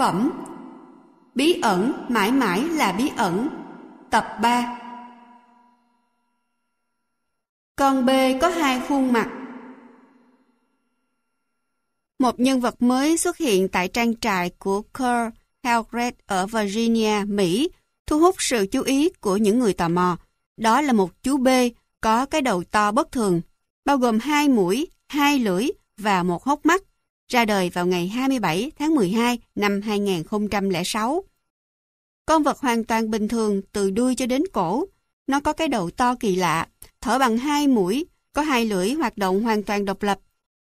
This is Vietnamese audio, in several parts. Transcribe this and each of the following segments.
phẩm. Bí ẩn mãi mãi là bí ẩn. Tập 3 Con B có hai khuôn mặt. Một nhân vật mới xuất hiện tại trang trại của Kerr Helgret ở Virginia, Mỹ thu hút sự chú ý của những người tò mò. Đó là một chú B có cái đầu to bất thường, bao gồm hai mũi, hai lưỡi và một hốc mắt ra đời vào ngày 27 tháng 12 năm 2006. Con vật hoàn toàn bình thường từ đuôi cho đến cổ. Nó có cái đầu to kỳ lạ, thở bằng hai mũi, có hai lưỡi hoạt động hoàn toàn độc lập.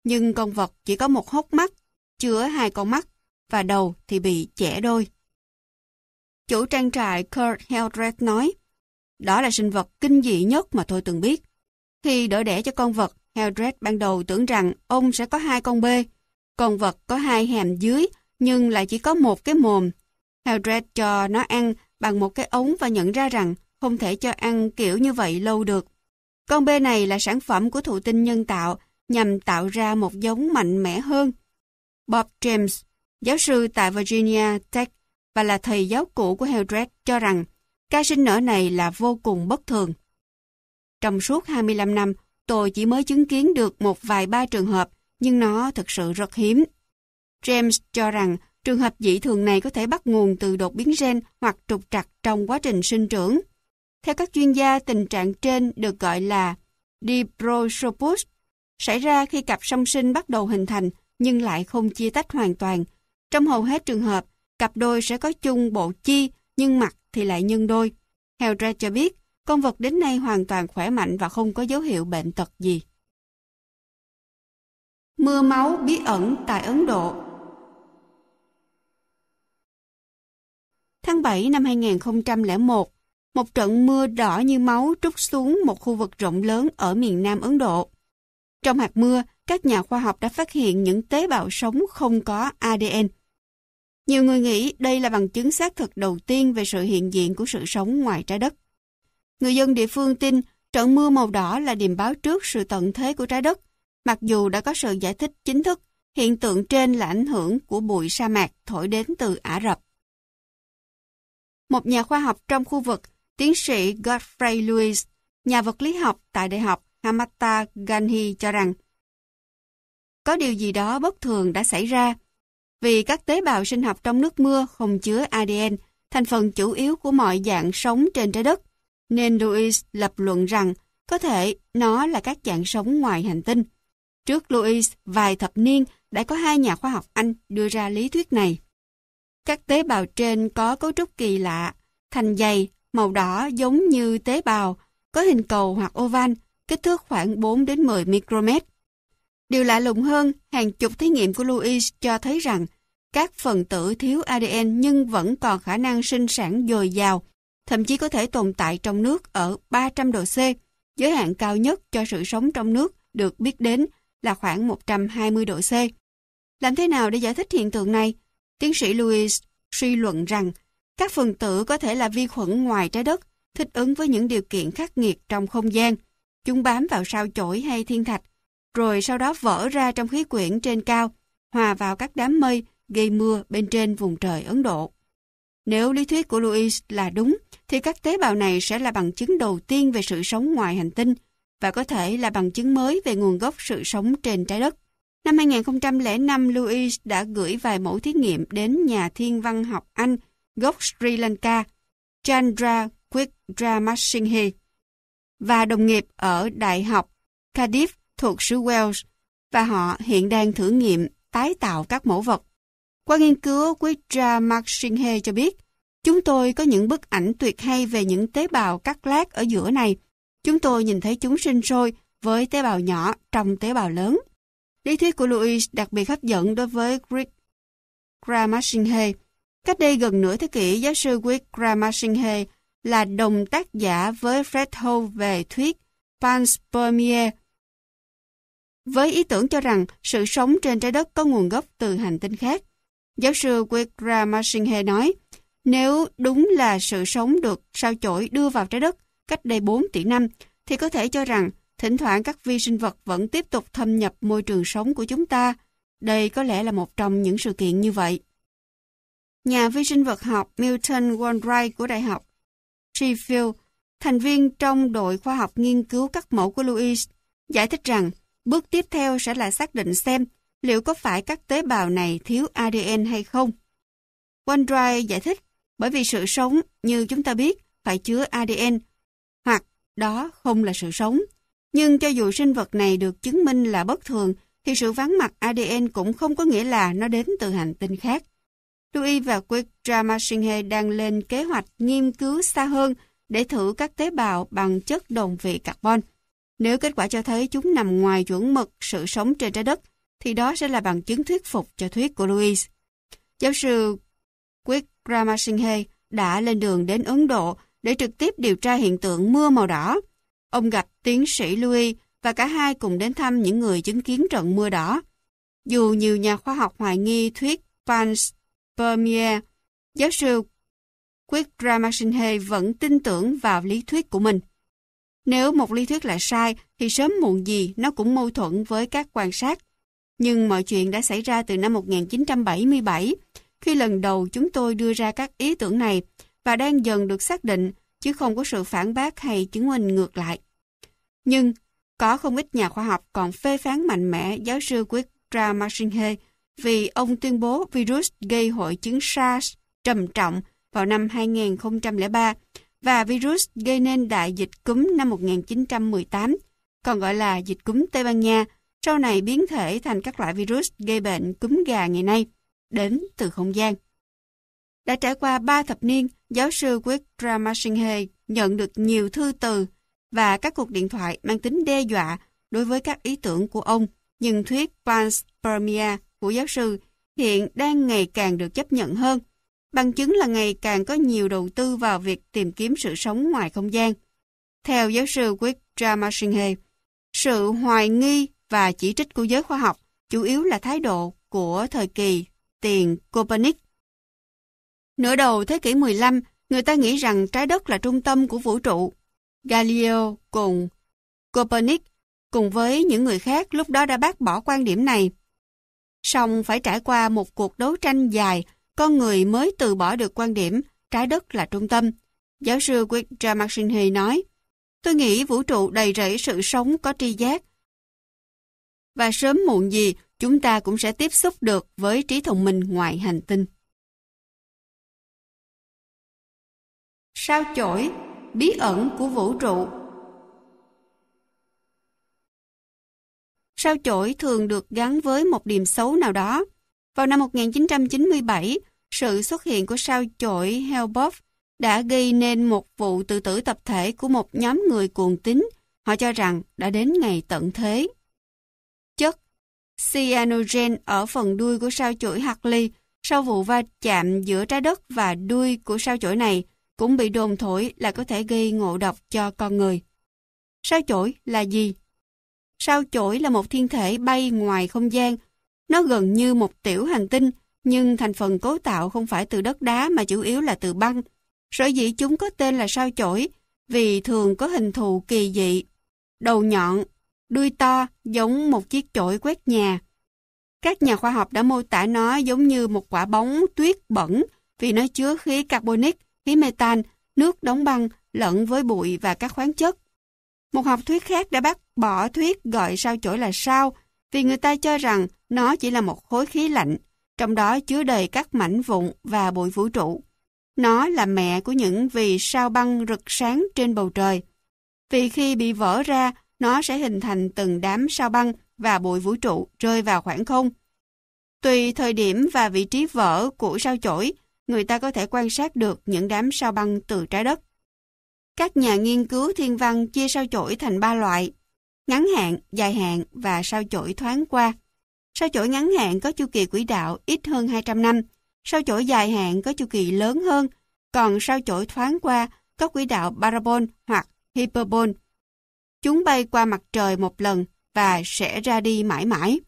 Nhưng con vật chỉ có một hốc mắt, chứa hai con mắt, và đầu thì bị chẻ đôi. Chủ trang trại Kurt Heldred nói, đó là sinh vật kinh dị nhất mà tôi từng biết. Khi đỡ đẻ cho con vật, Heldred ban đầu tưởng rằng ông sẽ có hai con bê, con vật có hai hàm dưới, nhưng lại chỉ có một cái mồm. Haldred cho nó ăn bằng một cái ống và nhận ra rằng không thể cho ăn kiểu như vậy lâu được. Con bê này là sản phẩm của thụ tinh nhân tạo nhằm tạo ra một giống mạnh mẽ hơn. Bob James, giáo sư tại Virginia Tech và là thầy giáo cũ của Hildred cho rằng ca sinh nở này là vô cùng bất thường. Trong suốt 25 năm, tôi chỉ mới chứng kiến được một vài ba trường hợp nhưng nó thực sự rất hiếm. James cho rằng trường hợp dị thường này có thể bắt nguồn từ đột biến gen hoặc trục trặc trong quá trình sinh trưởng. Theo các chuyên gia, tình trạng trên được gọi là diprosopus, xảy ra khi cặp song sinh bắt đầu hình thành nhưng lại không chia tách hoàn toàn. Trong hầu hết trường hợp, cặp đôi sẽ có chung bộ chi nhưng mặt thì lại nhân đôi. Heldred cho biết, con vật đến nay hoàn toàn khỏe mạnh và không có dấu hiệu bệnh tật gì. Mưa máu bí ẩn tại Ấn Độ Tháng 7 năm 2001, một trận mưa đỏ như máu trút xuống một khu vực rộng lớn ở miền Nam Ấn Độ. Trong hạt mưa, các nhà khoa học đã phát hiện những tế bào sống không có ADN. Nhiều người nghĩ đây là bằng chứng xác thực đầu tiên về sự hiện diện của sự sống ngoài trái đất. Người dân địa phương tin trận mưa màu đỏ là điềm báo trước sự tận thế của trái đất Mặc dù đã có sự giải thích chính thức, hiện tượng trên là ảnh hưởng của bụi sa mạc thổi đến từ Ả Rập. Một nhà khoa học trong khu vực, tiến sĩ Godfrey Lewis, nhà vật lý học tại Đại học Hamata Ganhi cho rằng có điều gì đó bất thường đã xảy ra vì các tế bào sinh học trong nước mưa không chứa ADN, thành phần chủ yếu của mọi dạng sống trên trái đất, nên Lewis lập luận rằng có thể nó là các dạng sống ngoài hành tinh. Trước Louis, vài thập niên đã có hai nhà khoa học Anh đưa ra lý thuyết này. Các tế bào trên có cấu trúc kỳ lạ, thành dày, màu đỏ giống như tế bào, có hình cầu hoặc oval, kích thước khoảng 4 đến 10 micromet. Điều lạ lùng hơn, hàng chục thí nghiệm của Louis cho thấy rằng các phần tử thiếu ADN nhưng vẫn còn khả năng sinh sản dồi dào, thậm chí có thể tồn tại trong nước ở 300 độ C, giới hạn cao nhất cho sự sống trong nước được biết đến là khoảng 120 độ C. Làm thế nào để giải thích hiện tượng này? Tiến sĩ Louis suy luận rằng các phần tử có thể là vi khuẩn ngoài trái đất, thích ứng với những điều kiện khắc nghiệt trong không gian. Chúng bám vào sao chổi hay thiên thạch, rồi sau đó vỡ ra trong khí quyển trên cao, hòa vào các đám mây gây mưa bên trên vùng trời Ấn Độ. Nếu lý thuyết của Louis là đúng, thì các tế bào này sẽ là bằng chứng đầu tiên về sự sống ngoài hành tinh, và có thể là bằng chứng mới về nguồn gốc sự sống trên trái đất. Năm 2005, Louis đã gửi vài mẫu thí nghiệm đến nhà thiên văn học Anh gốc Sri Lanka, Chandra Wickramasinghe, và đồng nghiệp ở Đại học Cardiff thuộc xứ Wales, và họ hiện đang thử nghiệm tái tạo các mẫu vật. Qua nghiên cứu, Wickramasinghe cho biết, chúng tôi có những bức ảnh tuyệt hay về những tế bào cắt lát ở giữa này, Chúng tôi nhìn thấy chúng sinh sôi với tế bào nhỏ trong tế bào lớn. Lý thuyết của Louis đặc biệt hấp dẫn đối với Greg Gramashinghe. Cách đây gần nửa thế kỷ, giáo sư Greg Gramashinghe là đồng tác giả với Fred Howe về thuyết panspermia. Với ý tưởng cho rằng sự sống trên trái đất có nguồn gốc từ hành tinh khác. Giáo sư Greg Gramashinghe nói, nếu đúng là sự sống được sao chổi đưa vào trái đất, cách đây 4 tỷ năm, thì có thể cho rằng thỉnh thoảng các vi sinh vật vẫn tiếp tục thâm nhập môi trường sống của chúng ta. Đây có lẽ là một trong những sự kiện như vậy. nhà vi sinh vật học Milton Wondright của Đại học Sheffield, thành viên trong đội khoa học nghiên cứu các mẫu của Louis, giải thích rằng bước tiếp theo sẽ là xác định xem liệu có phải các tế bào này thiếu ADN hay không. Wondright giải thích bởi vì sự sống, như chúng ta biết, phải chứa ADN, đó không là sự sống. Nhưng cho dù sinh vật này được chứng minh là bất thường, thì sự vắng mặt ADN cũng không có nghĩa là nó đến từ hành tinh khác. Louis và Quick đang lên kế hoạch nghiên cứu xa hơn để thử các tế bào bằng chất đồng vị carbon. Nếu kết quả cho thấy chúng nằm ngoài chuẩn mực sự sống trên trái đất, thì đó sẽ là bằng chứng thuyết phục cho thuyết của Louis. Giáo sư Quick đã lên đường đến Ấn Độ để trực tiếp điều tra hiện tượng mưa màu đỏ. Ông gặp tiến sĩ Louis và cả hai cùng đến thăm những người chứng kiến trận mưa đỏ. Dù nhiều nhà khoa học hoài nghi thuyết panspermia, giáo sư Quick vẫn tin tưởng vào lý thuyết của mình. Nếu một lý thuyết là sai, thì sớm muộn gì nó cũng mâu thuẫn với các quan sát. Nhưng mọi chuyện đã xảy ra từ năm 1977, khi lần đầu chúng tôi đưa ra các ý tưởng này và đang dần được xác định, chứ không có sự phản bác hay chứng minh ngược lại. Nhưng, có không ít nhà khoa học còn phê phán mạnh mẽ giáo sư Quitra Marcinhe vì ông tuyên bố virus gây hội chứng SARS trầm trọng vào năm 2003 và virus gây nên đại dịch cúm năm 1918, còn gọi là dịch cúm Tây Ban Nha, sau này biến thể thành các loại virus gây bệnh cúm gà ngày nay, đến từ không gian. Đã trải qua 3 thập niên, giáo sư Wickramasinghe nhận được nhiều thư từ và các cuộc điện thoại mang tính đe dọa đối với các ý tưởng của ông, nhưng thuyết panspermia của giáo sư hiện đang ngày càng được chấp nhận hơn bằng chứng là ngày càng có nhiều đầu tư vào việc tìm kiếm sự sống ngoài không gian. Theo giáo sư Wickramasinghe, sự hoài nghi và chỉ trích của giới khoa học chủ yếu là thái độ của thời kỳ tiền Copernic. Nửa đầu thế kỷ 15, người ta nghĩ rằng trái đất là trung tâm của vũ trụ. Galileo cùng Copernic cùng với những người khác lúc đó đã bác bỏ quan điểm này. Song phải trải qua một cuộc đấu tranh dài con người mới từ bỏ được quan điểm trái đất là trung tâm. Giáo sư Victor McShinley nói, Tôi nghĩ vũ trụ đầy rẫy sự sống có tri giác. Và sớm muộn gì, chúng ta cũng sẽ tiếp xúc được với trí thông minh ngoài hành tinh. Sao chổi, bí ẩn của vũ trụ Sao chổi thường được gắn với một điểm xấu nào đó. Vào năm 1997, sự xuất hiện của sao chổi Hellboff đã gây nên một vụ tự tử tập thể của một nhóm người cuồng tín. Họ cho rằng đã đến ngày tận thế. Chất cyanogen ở phần đuôi của sao chổi Hartley sau vụ va chạm giữa trái đất và đuôi của sao chổi này cũng bị đồn thổi là có thể gây ngộ độc cho con người. Sao chổi là gì? Sao chổi là một thiên thể bay ngoài không gian. Nó gần như một tiểu hành tinh nhưng thành phần cấu tạo không phải từ đất đá mà chủ yếu là từ băng. Sở dĩ chúng có tên là sao chổi vì thường có hình thù kỳ dị, đầu nhọn, đuôi to giống một chiếc chổi quét nhà. Các nhà khoa học đã mô tả nó giống như một quả bóng tuyết bẩn vì nó chứa khí carbonic, khí metan, nước đóng băng lẫn với bụi và các khoáng chất. Một học thuyết khác đã bác bỏ thuyết gọi sao chổi là sao vì người ta cho rằng nó chỉ là một khối khí lạnh trong đó chứa đầy các mảnh vụn và bụi vũ trụ. Nó là mẹ của những vì sao băng rực sáng trên bầu trời. Vì khi bị vỡ ra, nó sẽ hình thành từng đám sao băng và bụi vũ trụ rơi vào khoảng không. Tùy thời điểm và vị trí vỡ của sao chổi, người ta có thể quan sát được những đám sao băng từ trái đất. Các nhà nghiên cứu thiên văn chia sao chổi thành ba loại, ngắn hạn, dài hạn và sao chổi thoáng qua. Sao chổi ngắn hạn có chu kỳ quỹ đạo ít hơn 200 năm, sao chổi dài hạn có chu kỳ lớn hơn, còn sao chổi thoáng qua có quỹ đạo parabol hoặc hyperbol. Chúng bay qua mặt trời một lần và sẽ ra đi mãi mãi.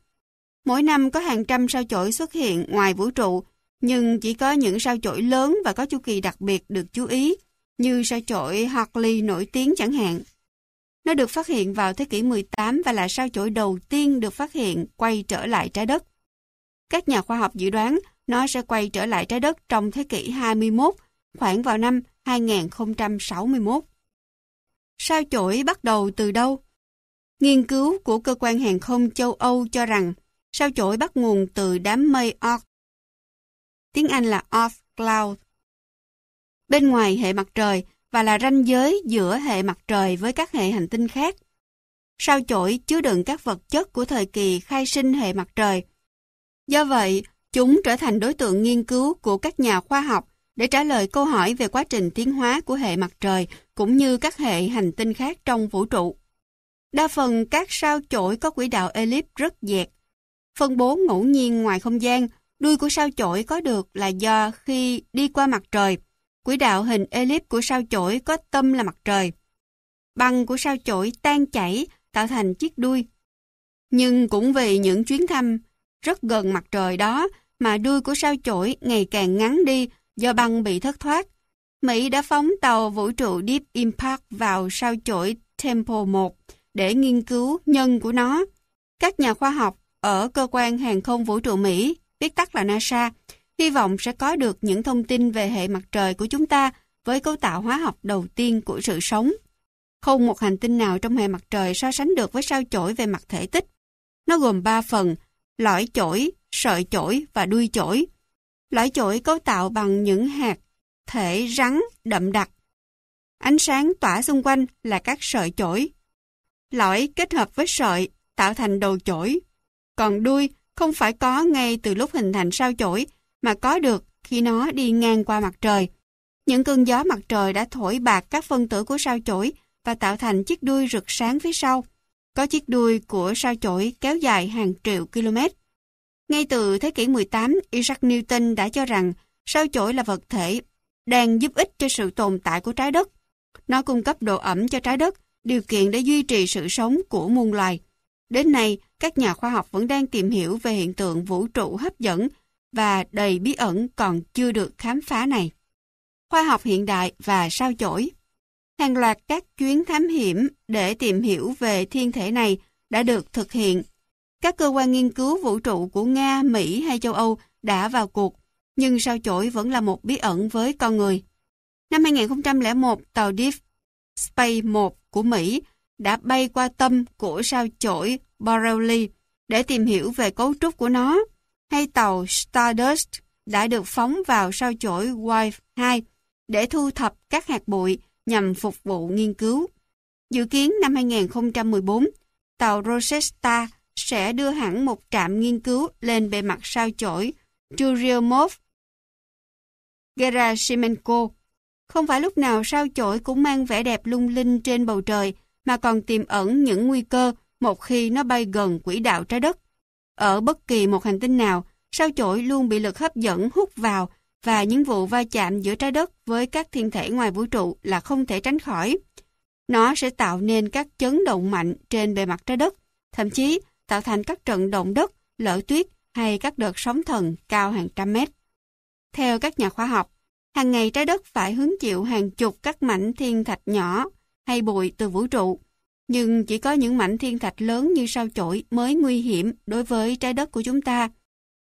Mỗi năm có hàng trăm sao chổi xuất hiện ngoài vũ trụ, nhưng chỉ có những sao chổi lớn và có chu kỳ đặc biệt được chú ý, như sao chổi Hartley nổi tiếng chẳng hạn. Nó được phát hiện vào thế kỷ 18 và là sao chổi đầu tiên được phát hiện quay trở lại trái đất. Các nhà khoa học dự đoán nó sẽ quay trở lại trái đất trong thế kỷ 21, khoảng vào năm 2061. Sao chổi bắt đầu từ đâu? Nghiên cứu của cơ quan hàng không châu Âu cho rằng sao chổi bắt nguồn từ đám mây Oort. Tiếng Anh là off Cloud. Bên ngoài hệ mặt trời và là ranh giới giữa hệ mặt trời với các hệ hành tinh khác. Sao chổi chứa đựng các vật chất của thời kỳ khai sinh hệ mặt trời. Do vậy, chúng trở thành đối tượng nghiên cứu của các nhà khoa học để trả lời câu hỏi về quá trình tiến hóa của hệ mặt trời cũng như các hệ hành tinh khác trong vũ trụ. Đa phần các sao chổi có quỹ đạo elip rất dẹt. Phân bố ngẫu nhiên ngoài không gian, đuôi của sao chổi có được là do khi đi qua mặt trời, quỹ đạo hình elip của sao chổi có tâm là mặt trời. Băng của sao chổi tan chảy tạo thành chiếc đuôi. Nhưng cũng vì những chuyến thăm rất gần mặt trời đó mà đuôi của sao chổi ngày càng ngắn đi do băng bị thất thoát. Mỹ đã phóng tàu vũ trụ Deep Impact vào sao chổi Temple 1 để nghiên cứu nhân của nó. Các nhà khoa học ở cơ quan hàng không vũ trụ Mỹ, viết tắt là NASA, hy vọng sẽ có được những thông tin về hệ mặt trời của chúng ta với cấu tạo hóa học đầu tiên của sự sống. Không một hành tinh nào trong hệ mặt trời so sánh được với sao chổi về mặt thể tích. Nó gồm 3 phần, lõi chổi, sợi chổi và đuôi chổi. Lõi chổi cấu tạo bằng những hạt thể rắn đậm đặc. Ánh sáng tỏa xung quanh là các sợi chổi. Lõi kết hợp với sợi tạo thành đầu chổi. Còn đuôi không phải có ngay từ lúc hình thành sao chổi mà có được khi nó đi ngang qua mặt trời. Những cơn gió mặt trời đã thổi bạc các phân tử của sao chổi và tạo thành chiếc đuôi rực sáng phía sau. Có chiếc đuôi của sao chổi kéo dài hàng triệu km. Ngay từ thế kỷ 18, Isaac Newton đã cho rằng sao chổi là vật thể đang giúp ích cho sự tồn tại của trái đất. Nó cung cấp độ ẩm cho trái đất, điều kiện để duy trì sự sống của muôn loài. Đến nay, các nhà khoa học vẫn đang tìm hiểu về hiện tượng vũ trụ hấp dẫn và đầy bí ẩn còn chưa được khám phá này. Khoa học hiện đại và sao chổi Hàng loạt các chuyến thám hiểm để tìm hiểu về thiên thể này đã được thực hiện. Các cơ quan nghiên cứu vũ trụ của Nga, Mỹ hay châu Âu đã vào cuộc, nhưng sao chổi vẫn là một bí ẩn với con người. Năm 2001, tàu Deep Space 1 của Mỹ đã bay qua tâm của sao chổi Borelli để tìm hiểu về cấu trúc của nó, hay tàu Stardust đã được phóng vào sao chổi Wife 2 để thu thập các hạt bụi nhằm phục vụ nghiên cứu. Dự kiến năm 2014, tàu Rosetta sẽ đưa hẳn một trạm nghiên cứu lên bề mặt sao chổi Churyumov Gerasimenko. Không phải lúc nào sao chổi cũng mang vẻ đẹp lung linh trên bầu trời, mà còn tiềm ẩn những nguy cơ một khi nó bay gần quỹ đạo trái đất. Ở bất kỳ một hành tinh nào, sao chổi luôn bị lực hấp dẫn hút vào và những vụ va chạm giữa trái đất với các thiên thể ngoài vũ trụ là không thể tránh khỏi. Nó sẽ tạo nên các chấn động mạnh trên bề mặt trái đất, thậm chí tạo thành các trận động đất, lở tuyết hay các đợt sóng thần cao hàng trăm mét. Theo các nhà khoa học, hàng ngày trái đất phải hứng chịu hàng chục các mảnh thiên thạch nhỏ hay bụi từ vũ trụ. Nhưng chỉ có những mảnh thiên thạch lớn như sao chổi mới nguy hiểm đối với trái đất của chúng ta.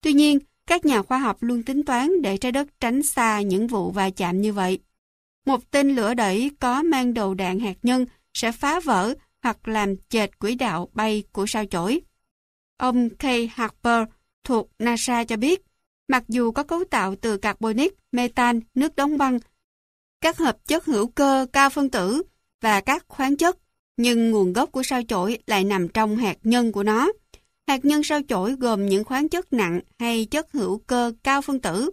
Tuy nhiên, các nhà khoa học luôn tính toán để trái đất tránh xa những vụ va chạm như vậy. Một tên lửa đẩy có mang đầu đạn hạt nhân sẽ phá vỡ hoặc làm chệch quỹ đạo bay của sao chổi. Ông Kay Harper thuộc NASA cho biết, mặc dù có cấu tạo từ carbonic, metan, nước đóng băng, các hợp chất hữu cơ cao phân tử và các khoáng chất, nhưng nguồn gốc của sao chổi lại nằm trong hạt nhân của nó. Hạt nhân sao chổi gồm những khoáng chất nặng hay chất hữu cơ cao phân tử.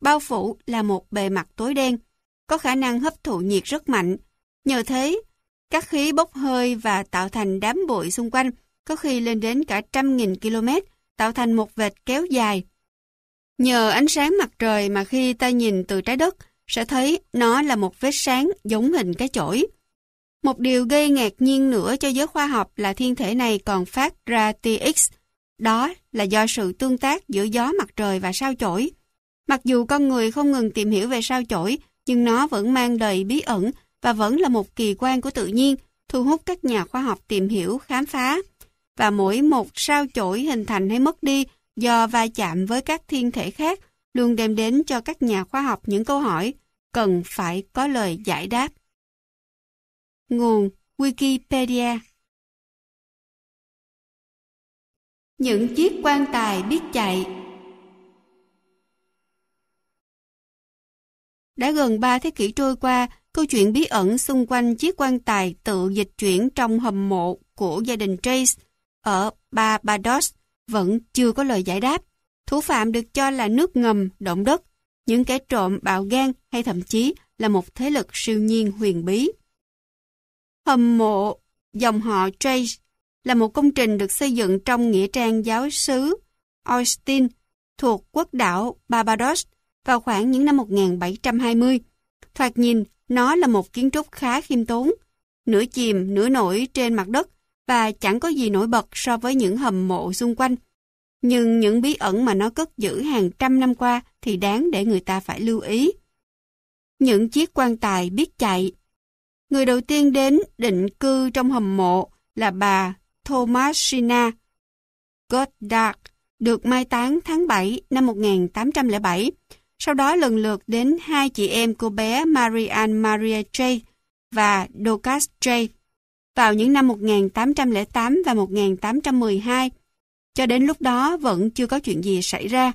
Bao phủ là một bề mặt tối đen, có khả năng hấp thụ nhiệt rất mạnh. Nhờ thế, các khí bốc hơi và tạo thành đám bụi xung quanh, có khi lên đến cả trăm nghìn km, tạo thành một vệt kéo dài. Nhờ ánh sáng mặt trời mà khi ta nhìn từ trái đất, sẽ thấy nó là một vết sáng giống hình cái chổi. Một điều gây ngạc nhiên nữa cho giới khoa học là thiên thể này còn phát ra tia X. Đó là do sự tương tác giữa gió mặt trời và sao chổi. Mặc dù con người không ngừng tìm hiểu về sao chổi, nhưng nó vẫn mang đầy bí ẩn và vẫn là một kỳ quan của tự nhiên, thu hút các nhà khoa học tìm hiểu, khám phá. Và mỗi một sao chổi hình thành hay mất đi do va chạm với các thiên thể khác luôn đem đến cho các nhà khoa học những câu hỏi cần phải có lời giải đáp. Nguồn Wikipedia Những chiếc quan tài biết chạy Đã gần 3 thế kỷ trôi qua, câu chuyện bí ẩn xung quanh chiếc quan tài tự dịch chuyển trong hầm mộ của gia đình Trace ở Barbados vẫn chưa có lời giải đáp. Thủ phạm được cho là nước ngầm, động đất, những kẻ trộm bạo gan hay thậm chí là một thế lực siêu nhiên huyền bí. Hầm mộ dòng họ Trace là một công trình được xây dựng trong nghĩa trang giáo sứ Austin thuộc quốc đảo Barbados vào khoảng những năm 1720. Thoạt nhìn, nó là một kiến trúc khá khiêm tốn, nửa chìm, nửa nổi trên mặt đất và chẳng có gì nổi bật so với những hầm mộ xung quanh. Nhưng những bí ẩn mà nó cất giữ hàng trăm năm qua thì đáng để người ta phải lưu ý. Những chiếc quan tài biết chạy. Người đầu tiên đến định cư trong hầm mộ là bà Thomasina Goddard, được mai táng tháng 7 năm 1807. Sau đó lần lượt đến hai chị em cô bé Marianne Maria Jay và Dorcas Jay vào những năm 1808 và 1812. Cho đến lúc đó vẫn chưa có chuyện gì xảy ra.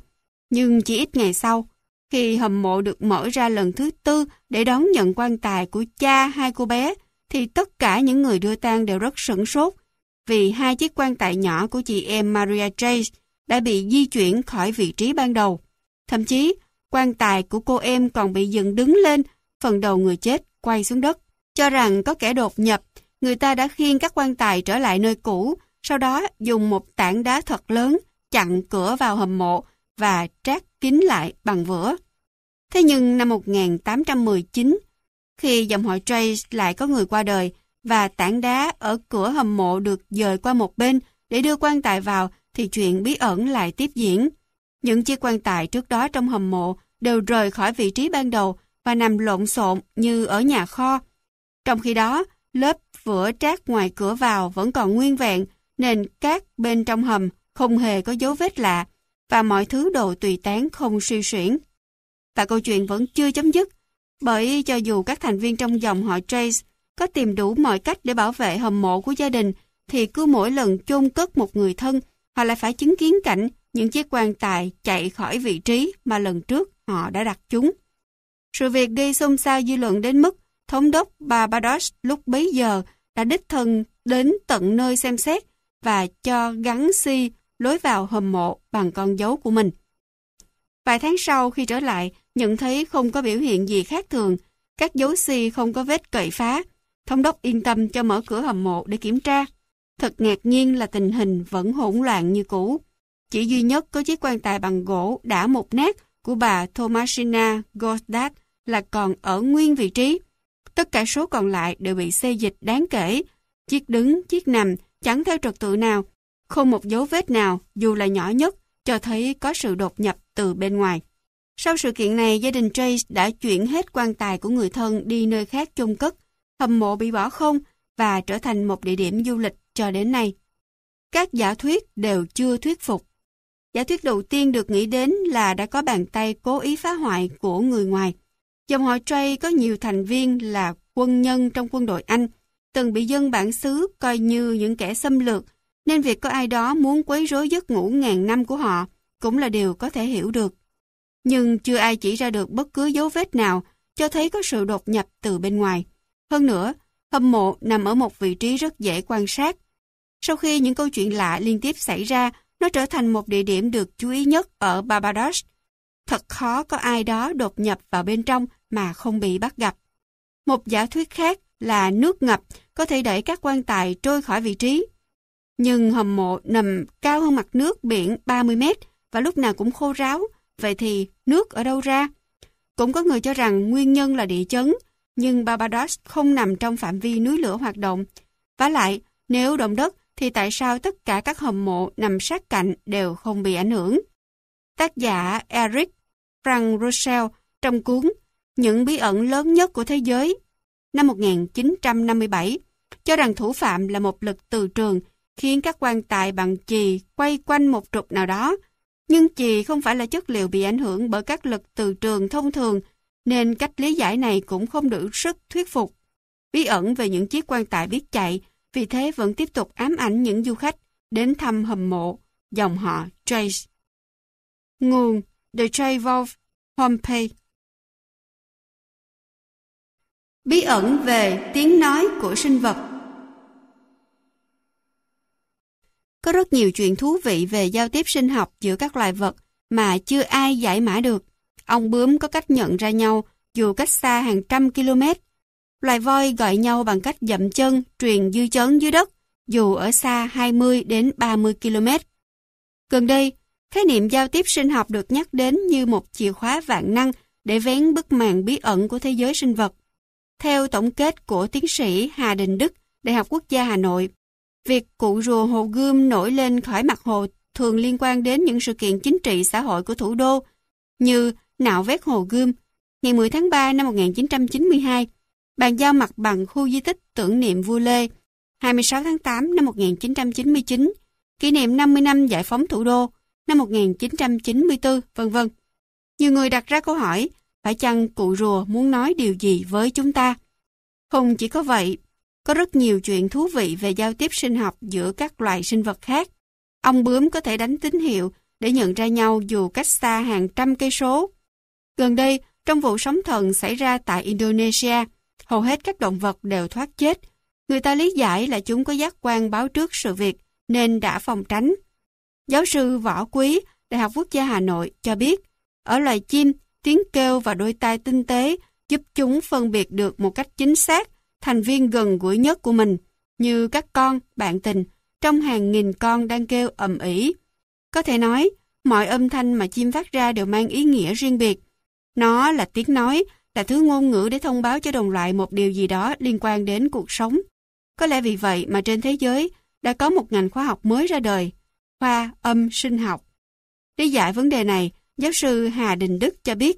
Nhưng chỉ ít ngày sau, khi hầm mộ được mở ra lần thứ tư để đón nhận quan tài của cha hai cô bé, thì tất cả những người đưa tang đều rất sửng sốt vì hai chiếc quan tài nhỏ của chị em Maria Trace đã bị di chuyển khỏi vị trí ban đầu. Thậm chí, quan tài của cô em còn bị dựng đứng lên, phần đầu người chết quay xuống đất. Cho rằng có kẻ đột nhập, người ta đã khiêng các quan tài trở lại nơi cũ, sau đó dùng một tảng đá thật lớn chặn cửa vào hầm mộ và trát kín lại bằng vữa. Thế nhưng năm 1819, khi dòng họ Trace lại có người qua đời và tảng đá ở cửa hầm mộ được dời qua một bên để đưa quan tài vào thì chuyện bí ẩn lại tiếp diễn. Những chiếc quan tài trước đó trong hầm mộ đều rời khỏi vị trí ban đầu và nằm lộn xộn như ở nhà kho. Trong khi đó, lớp vữa trát ngoài cửa vào vẫn còn nguyên vẹn nên các bên trong hầm không hề có dấu vết lạ và mọi thứ đồ tùy tán không suy xuyển. Và câu chuyện vẫn chưa chấm dứt, bởi cho dù các thành viên trong dòng họ Trace có tìm đủ mọi cách để bảo vệ hầm mộ của gia đình, thì cứ mỗi lần chôn cất một người thân, họ lại phải chứng kiến cảnh những chiếc quan tài chạy khỏi vị trí mà lần trước họ đã đặt chúng. Sự việc gây xôn xao dư luận đến mức thống đốc Barbados lúc bấy giờ đã đích thân đến tận nơi xem xét và cho gắn si lối vào hầm mộ bằng con dấu của mình. Vài tháng sau khi trở lại, nhận thấy không có biểu hiện gì khác thường, các dấu si không có vết cậy phá. Thống đốc yên tâm cho mở cửa hầm mộ để kiểm tra. Thật ngạc nhiên là tình hình vẫn hỗn loạn như cũ. Chỉ duy nhất có chiếc quan tài bằng gỗ đã một nát của bà Thomasina Goddard là còn ở nguyên vị trí. Tất cả số còn lại đều bị xê dịch đáng kể. Chiếc đứng, chiếc nằm, chẳng theo trật tự nào. Không một dấu vết nào, dù là nhỏ nhất, cho thấy có sự đột nhập từ bên ngoài. Sau sự kiện này, gia đình Trace đã chuyển hết quan tài của người thân đi nơi khác chôn cất. Hầm mộ bị bỏ không và trở thành một địa điểm du lịch cho đến nay. Các giả thuyết đều chưa thuyết phục. Giả thuyết đầu tiên được nghĩ đến là đã có bàn tay cố ý phá hoại của người ngoài. Dòng họ Trey có nhiều thành viên là quân nhân trong quân đội Anh, từng bị dân bản xứ coi như những kẻ xâm lược, nên việc có ai đó muốn quấy rối giấc ngủ ngàn năm của họ cũng là điều có thể hiểu được. Nhưng chưa ai chỉ ra được bất cứ dấu vết nào cho thấy có sự đột nhập từ bên ngoài. Hơn nữa, hầm mộ nằm ở một vị trí rất dễ quan sát. Sau khi những câu chuyện lạ liên tiếp xảy ra, nó trở thành một địa điểm được chú ý nhất ở Barbados. Thật khó có ai đó đột nhập vào bên trong mà không bị bắt gặp. Một giả thuyết khác là nước ngập có thể đẩy các quan tài trôi khỏi vị trí. Nhưng hầm mộ nằm cao hơn mặt nước biển 30 mét và lúc nào cũng khô ráo, vậy thì nước ở đâu ra? Cũng có người cho rằng nguyên nhân là địa chấn, nhưng Barbados không nằm trong phạm vi núi lửa hoạt động. Và lại, nếu động đất thì tại sao tất cả các hầm mộ nằm sát cạnh đều không bị ảnh hưởng? Tác giả Eric Frank Russell trong cuốn Những bí ẩn lớn nhất của thế giới năm 1957 cho rằng thủ phạm là một lực từ trường khiến các quan tài bằng chì quay quanh một trục nào đó. Nhưng chì không phải là chất liệu bị ảnh hưởng bởi các lực từ trường thông thường, nên cách lý giải này cũng không đủ sức thuyết phục. Bí ẩn về những chiếc quan tài biết chạy, vì thế vẫn tiếp tục ám ảnh những du khách đến thăm hầm mộ, dòng họ Trace. Nguồn The Travolve Homepage Bí ẩn về tiếng nói của sinh vật Có rất nhiều chuyện thú vị về giao tiếp sinh học giữa các loài vật mà chưa ai giải mã được. Ông bướm có cách nhận ra nhau dù cách xa hàng trăm km. Loài voi gọi nhau bằng cách dậm chân, truyền dư chấn dưới đất, dù ở xa 20 đến 30 km. Gần đây, khái niệm giao tiếp sinh học được nhắc đến như một chìa khóa vạn năng để vén bức màn bí ẩn của thế giới sinh vật. Theo tổng kết của tiến sĩ Hà Đình Đức, Đại học Quốc gia Hà Nội, việc cụ rùa Hồ Gươm nổi lên khỏi mặt hồ thường liên quan đến những sự kiện chính trị xã hội của thủ đô, như nạo vét Hồ Gươm. Ngày 10 tháng 3 năm 1992, bàn giao mặt bằng khu di tích tưởng niệm vua Lê. 26 tháng 8 năm 1999, kỷ niệm 50 năm giải phóng thủ đô, năm 1994, vân vân. Nhiều người đặt ra câu hỏi, phải chăng cụ rùa muốn nói điều gì với chúng ta? Không chỉ có vậy, có rất nhiều chuyện thú vị về giao tiếp sinh học giữa các loài sinh vật khác. Ông bướm có thể đánh tín hiệu để nhận ra nhau dù cách xa hàng trăm cây số. Gần đây, trong vụ sóng thần xảy ra tại Indonesia, hầu hết các động vật đều thoát chết. Người ta lý giải là chúng có giác quan báo trước sự việc nên đã phòng tránh. Giáo sư Võ Quý, Đại học Quốc gia Hà Nội cho biết, ở loài chim, tiếng kêu và đôi tai tinh tế giúp chúng phân biệt được một cách chính xác thành viên gần gũi nhất của mình, như các con, bạn tình, trong hàng nghìn con đang kêu ầm ĩ. Có thể nói, mọi âm thanh mà chim phát ra đều mang ý nghĩa riêng biệt. Nó là tiếng nói, là thứ ngôn ngữ để thông báo cho đồng loại một điều gì đó liên quan đến cuộc sống. Có lẽ vì vậy mà trên thế giới đã có một ngành khoa học mới ra đời, khoa âm sinh học. Để giải vấn đề này, giáo sư Hà Đình Đức cho biết,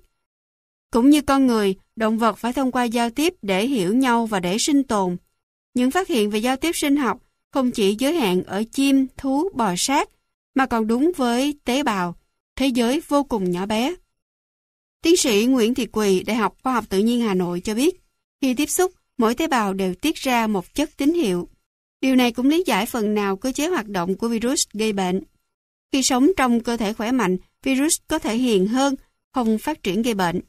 cũng như con người, động vật phải thông qua giao tiếp để hiểu nhau và để sinh tồn. Những phát hiện về giao tiếp sinh học không chỉ giới hạn ở chim, thú, bò sát, mà còn đúng với tế bào, thế giới vô cùng nhỏ bé. Tiến sĩ Nguyễn Thị Quỳ, Đại học Khoa học Tự nhiên Hà Nội cho biết, khi tiếp xúc, mỗi tế bào đều tiết ra một chất tín hiệu. Điều này cũng lý giải phần nào cơ chế hoạt động của virus gây bệnh. Khi sống trong cơ thể khỏe mạnh, virus có thể hiền hơn, không phát triển gây bệnh.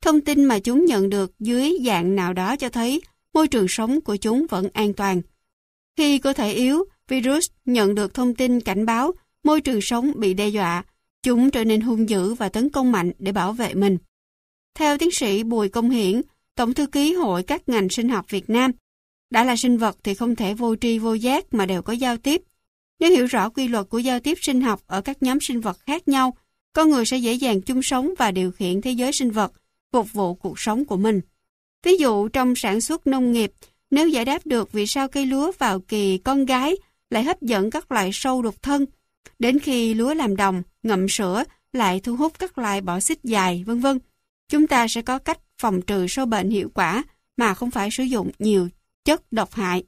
Thông tin mà chúng nhận được dưới dạng nào đó cho thấy môi trường sống của chúng vẫn an toàn. Khi cơ thể yếu, virus nhận được thông tin cảnh báo môi trường sống bị đe dọa, chúng trở nên hung dữ và tấn công mạnh để bảo vệ mình. Theo tiến sĩ Bùi Công Hiển, Tổng thư ký Hội các ngành sinh học Việt Nam, đã là sinh vật thì không thể vô tri vô giác mà đều có giao tiếp. Nếu hiểu rõ quy luật của giao tiếp sinh học ở các nhóm sinh vật khác nhau, con người sẽ dễ dàng chung sống và điều khiển thế giới sinh vật, phục vụ cuộc sống của mình. Ví dụ trong sản xuất nông nghiệp, nếu giải đáp được vì sao cây lúa vào kỳ con gái lại hấp dẫn các loại sâu đục thân, đến khi lúa làm đồng, ngậm sữa lại thu hút các loại bọ xích dài, vân vân, chúng ta sẽ có cách phòng trừ sâu bệnh hiệu quả mà không phải sử dụng nhiều chất độc hại.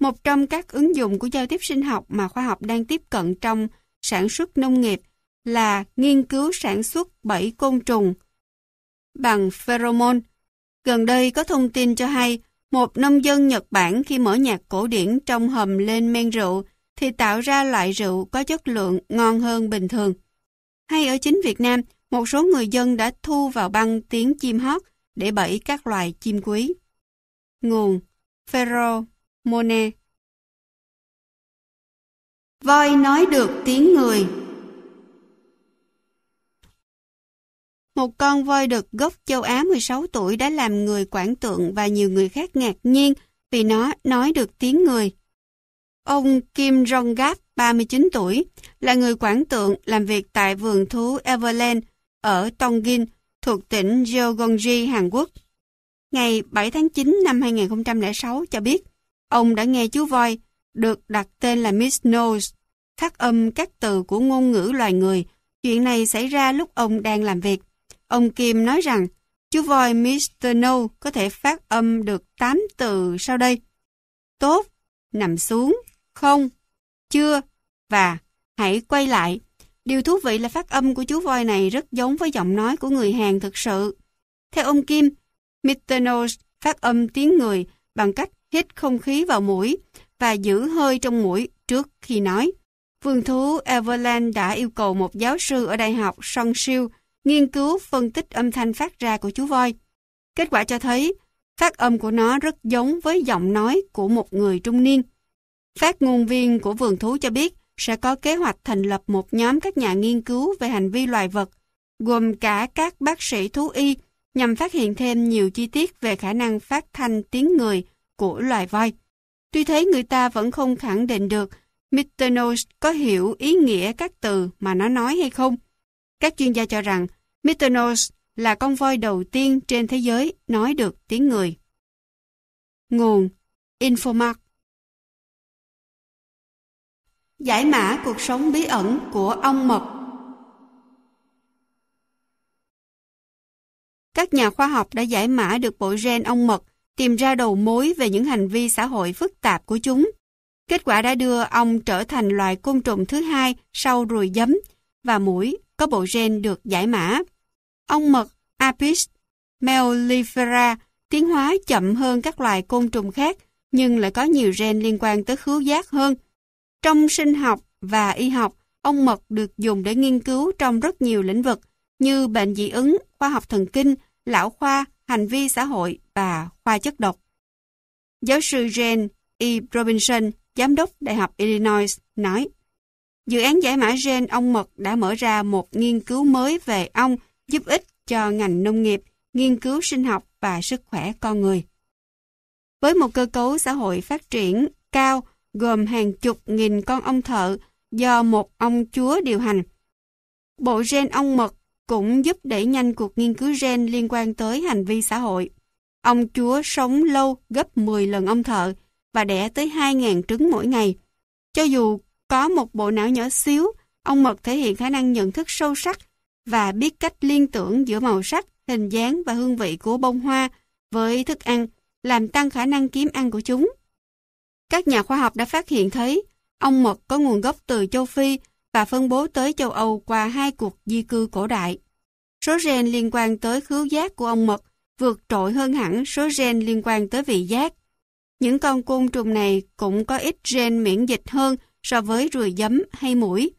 Một trong các ứng dụng của giao tiếp sinh học mà khoa học đang tiếp cận trong sản xuất nông nghiệp là nghiên cứu sản xuất bẫy côn trùng bằng pheromone. Gần đây có thông tin cho hay một nông dân Nhật Bản khi mở nhạc cổ điển trong hầm lên men rượu thì tạo ra loại rượu có chất lượng ngon hơn bình thường. Hay ở chính Việt Nam, một số người dân đã thu vào băng tiếng chim hót để bẫy các loài chim quý. Nguồn Pheromone Voi nói được tiếng người Một con voi đực gốc châu Á 16 tuổi đã làm người quản tượng và nhiều người khác ngạc nhiên vì nó nói được tiếng người. Ông Kim Jong-gap, 39 tuổi, là người quản tượng làm việc tại vườn thú Everland ở Tongin, thuộc tỉnh Jeongeon, Hàn Quốc. Ngày 7 tháng 9 năm 2006 cho biết, ông đã nghe chú voi, được đặt tên là Miss Nose, phát âm các từ của ngôn ngữ loài người. Chuyện này xảy ra lúc ông đang làm việc. Ông Kim nói rằng, chú voi Mr. No có thể phát âm được 8 từ sau đây. Tốt, nằm xuống, không, chưa và hãy quay lại. Điều thú vị là phát âm của chú voi này rất giống với giọng nói của người Hàn thực sự. Theo ông Kim, Mythanos phát âm tiếng người bằng cách hít không khí vào mũi và giữ hơi trong mũi trước khi nói. Vườn thú Everland đã yêu cầu một giáo sư ở Đại học Sonshiu nghiên cứu phân tích âm thanh phát ra của chú voi. Kết quả cho thấy phát âm của nó rất giống với giọng nói của một người trung niên. Phát ngôn viên của vườn thú cho biết sẽ có kế hoạch thành lập một nhóm các nhà nghiên cứu về hành vi loài vật, gồm cả các bác sĩ thú y, nhằm phát hiện thêm nhiều chi tiết về khả năng phát thanh tiếng người của loài voi. Tuy thế người ta vẫn không khẳng định được Mythanos có hiểu ý nghĩa các từ mà nó nói hay không. Các chuyên gia cho rằng Mythanos là con voi đầu tiên trên thế giới nói được tiếng người. Nguồn Infomark Giải mã cuộc sống bí ẩn của ong mật Các nhà khoa học đã giải mã được bộ gen ong mật, tìm ra đầu mối về những hành vi xã hội phức tạp của chúng. Kết quả đã đưa ong trở thành loài côn trùng thứ hai sau ruồi giấm và mũi có bộ gen được giải mã. Ong mật Apis mellifera tiến hóa chậm hơn các loài côn trùng khác nhưng lại có nhiều gen liên quan tới khứu giác hơn. Trong sinh học và y học, ong mật được dùng để nghiên cứu trong rất nhiều lĩnh vực như bệnh dị ứng, khoa học thần kinh, lão khoa, hành vi xã hội và khoa chất độc. Giáo sư Jane E. Robinson, giám đốc Đại học Illinois, nói Dự án giải mã gen ong mật đã mở ra một nghiên cứu mới về ong giúp ích cho ngành nông nghiệp, nghiên cứu sinh học và sức khỏe con người. Với một cơ cấu xã hội phát triển cao gồm hàng chục nghìn con ong thợ do một ông chúa điều hành, bộ gen ong mật cũng giúp đẩy nhanh cuộc nghiên cứu gen liên quan tới hành vi xã hội. Ông chúa sống lâu gấp 10 lần ông thợ và đẻ tới 2.000 trứng mỗi ngày. Cho dù có một bộ não nhỏ xíu, ông mật thể hiện khả năng nhận thức sâu sắc và biết cách liên tưởng giữa màu sắc, hình dáng và hương vị của bông hoa với thức ăn, làm tăng khả năng kiếm ăn của chúng. Các nhà khoa học đã phát hiện thấy ong mật có nguồn gốc từ châu Phi và phân bố tới châu Âu qua hai cuộc di cư cổ đại. Số gen liên quan tới khứu giác của ong mật vượt trội hơn hẳn số gen liên quan tới vị giác. Những con côn trùng này cũng có ít gen miễn dịch hơn so với ruồi giấm hay mũi.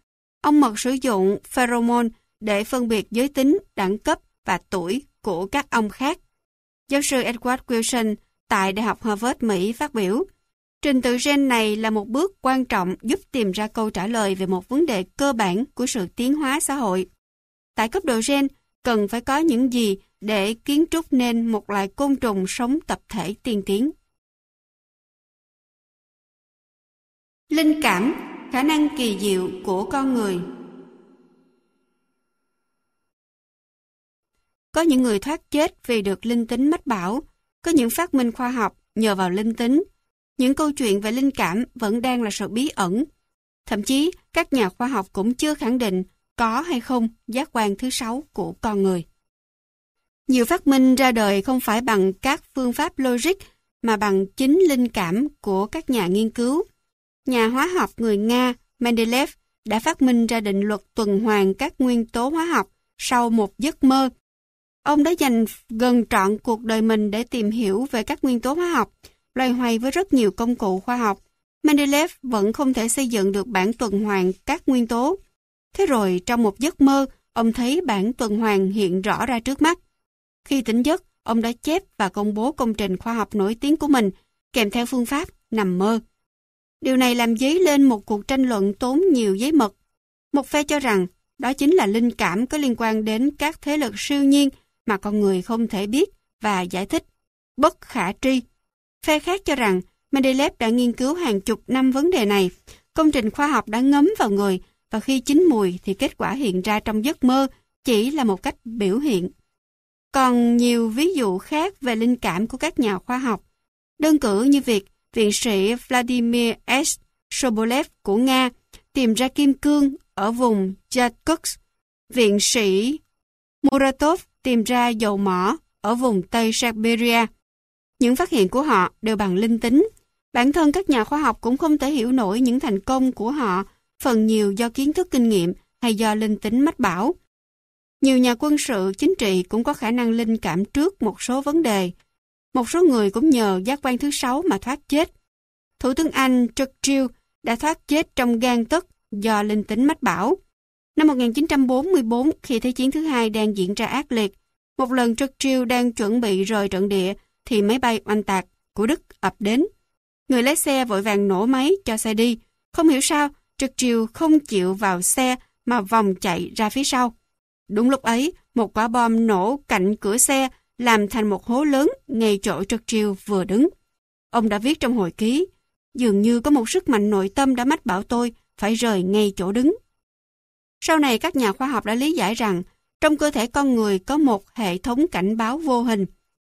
Ong mật sử dụng pheromone để phân biệt giới tính, đẳng cấp và tuổi của các ong khác. Giáo sư Edward Wilson tại Đại học Harvard, Mỹ phát biểu, Trình tự gen này là một bước quan trọng giúp tìm ra câu trả lời về một vấn đề cơ bản của sự tiến hóa xã hội. Tại cấp độ gen, cần phải có những gì để kiến trúc nên một loài côn trùng sống tập thể tiên tiến. Linh cảm, khả năng kỳ diệu của con người Có những người thoát chết vì được linh tính mách bảo, có những phát minh khoa học nhờ vào linh tính. Những câu chuyện về linh cảm vẫn đang là sự bí ẩn. Thậm chí, các nhà khoa học cũng chưa khẳng định có hay không giác quan thứ sáu của con người. Nhiều phát minh ra đời không phải bằng các phương pháp logic mà bằng chính linh cảm của các nhà nghiên cứu. Nhà hóa học người Nga Mendeleev đã phát minh ra định luật tuần hoàn các nguyên tố hóa học sau một giấc mơ Ông đã dành gần trọn cuộc đời mình để tìm hiểu về các nguyên tố hóa học, loay hoay với rất nhiều công cụ khoa học. Mendeleev vẫn không thể xây dựng được bản tuần hoàn các nguyên tố. Thế rồi trong một giấc mơ, ông thấy bản tuần hoàn hiện rõ ra trước mắt. Khi tỉnh giấc, ông đã chép và công bố công trình khoa học nổi tiếng của mình, kèm theo phương pháp nằm mơ. Điều này làm dấy lên một cuộc tranh luận tốn nhiều giấy mật. Một phe cho rằng đó chính là linh cảm có liên quan đến các thế lực siêu nhiên mà con người không thể biết và giải thích, bất khả tri. Phe khác cho rằng Mendeleev đã nghiên cứu hàng chục năm vấn đề này, công trình khoa học đã ngấm vào người và khi chín mùi thì kết quả hiện ra trong giấc mơ chỉ là một cách biểu hiện. Còn nhiều ví dụ khác về linh cảm của các nhà khoa học, đơn cử như việc viện sĩ Vladimir S. Sobolev của Nga tìm ra kim cương ở vùng Yakutsk, viện sĩ Muratov tìm ra dầu mỏ ở vùng Tây Siberia. Những phát hiện của họ đều bằng linh tính. Bản thân các nhà khoa học cũng không thể hiểu nổi những thành công của họ, phần nhiều do kiến thức kinh nghiệm hay do linh tính mách bảo. Nhiều nhà quân sự chính trị cũng có khả năng linh cảm trước một số vấn đề. Một số người cũng nhờ giác quan thứ sáu mà thoát chết. Thủ tướng Anh Churchill đã thoát chết trong gan tức do linh tính mách bảo. Năm 1944, khi Thế chiến thứ hai đang diễn ra ác liệt, một lần Churchill đang chuẩn bị rời trận địa thì máy bay oanh tạc của Đức ập đến. Người lái xe vội vàng nổ máy cho xe đi. Không hiểu sao, Churchill không chịu vào xe mà vòng chạy ra phía sau. Đúng lúc ấy, một quả bom nổ cạnh cửa xe làm thành một hố lớn ngay chỗ Churchill vừa đứng. Ông đã viết trong hồi ký, dường như có một sức mạnh nội tâm đã mách bảo tôi phải rời ngay chỗ đứng. Sau này các nhà khoa học đã lý giải rằng trong cơ thể con người có một hệ thống cảnh báo vô hình.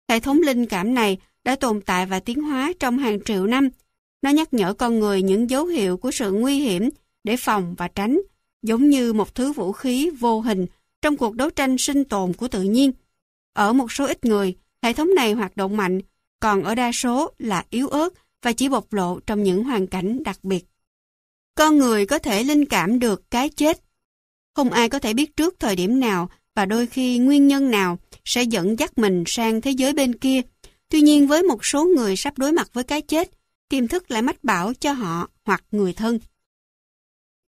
Hệ thống linh cảm này đã tồn tại và tiến hóa trong hàng triệu năm. Nó nhắc nhở con người những dấu hiệu của sự nguy hiểm để phòng và tránh, giống như một thứ vũ khí vô hình trong cuộc đấu tranh sinh tồn của tự nhiên. Ở một số ít người, hệ thống này hoạt động mạnh, còn ở đa số là yếu ớt và chỉ bộc lộ trong những hoàn cảnh đặc biệt. Con người có thể linh cảm được cái chết. Không ai có thể biết trước thời điểm nào và đôi khi nguyên nhân nào sẽ dẫn dắt mình sang thế giới bên kia. Tuy nhiên với một số người sắp đối mặt với cái chết, tiềm thức lại mách bảo cho họ hoặc người thân.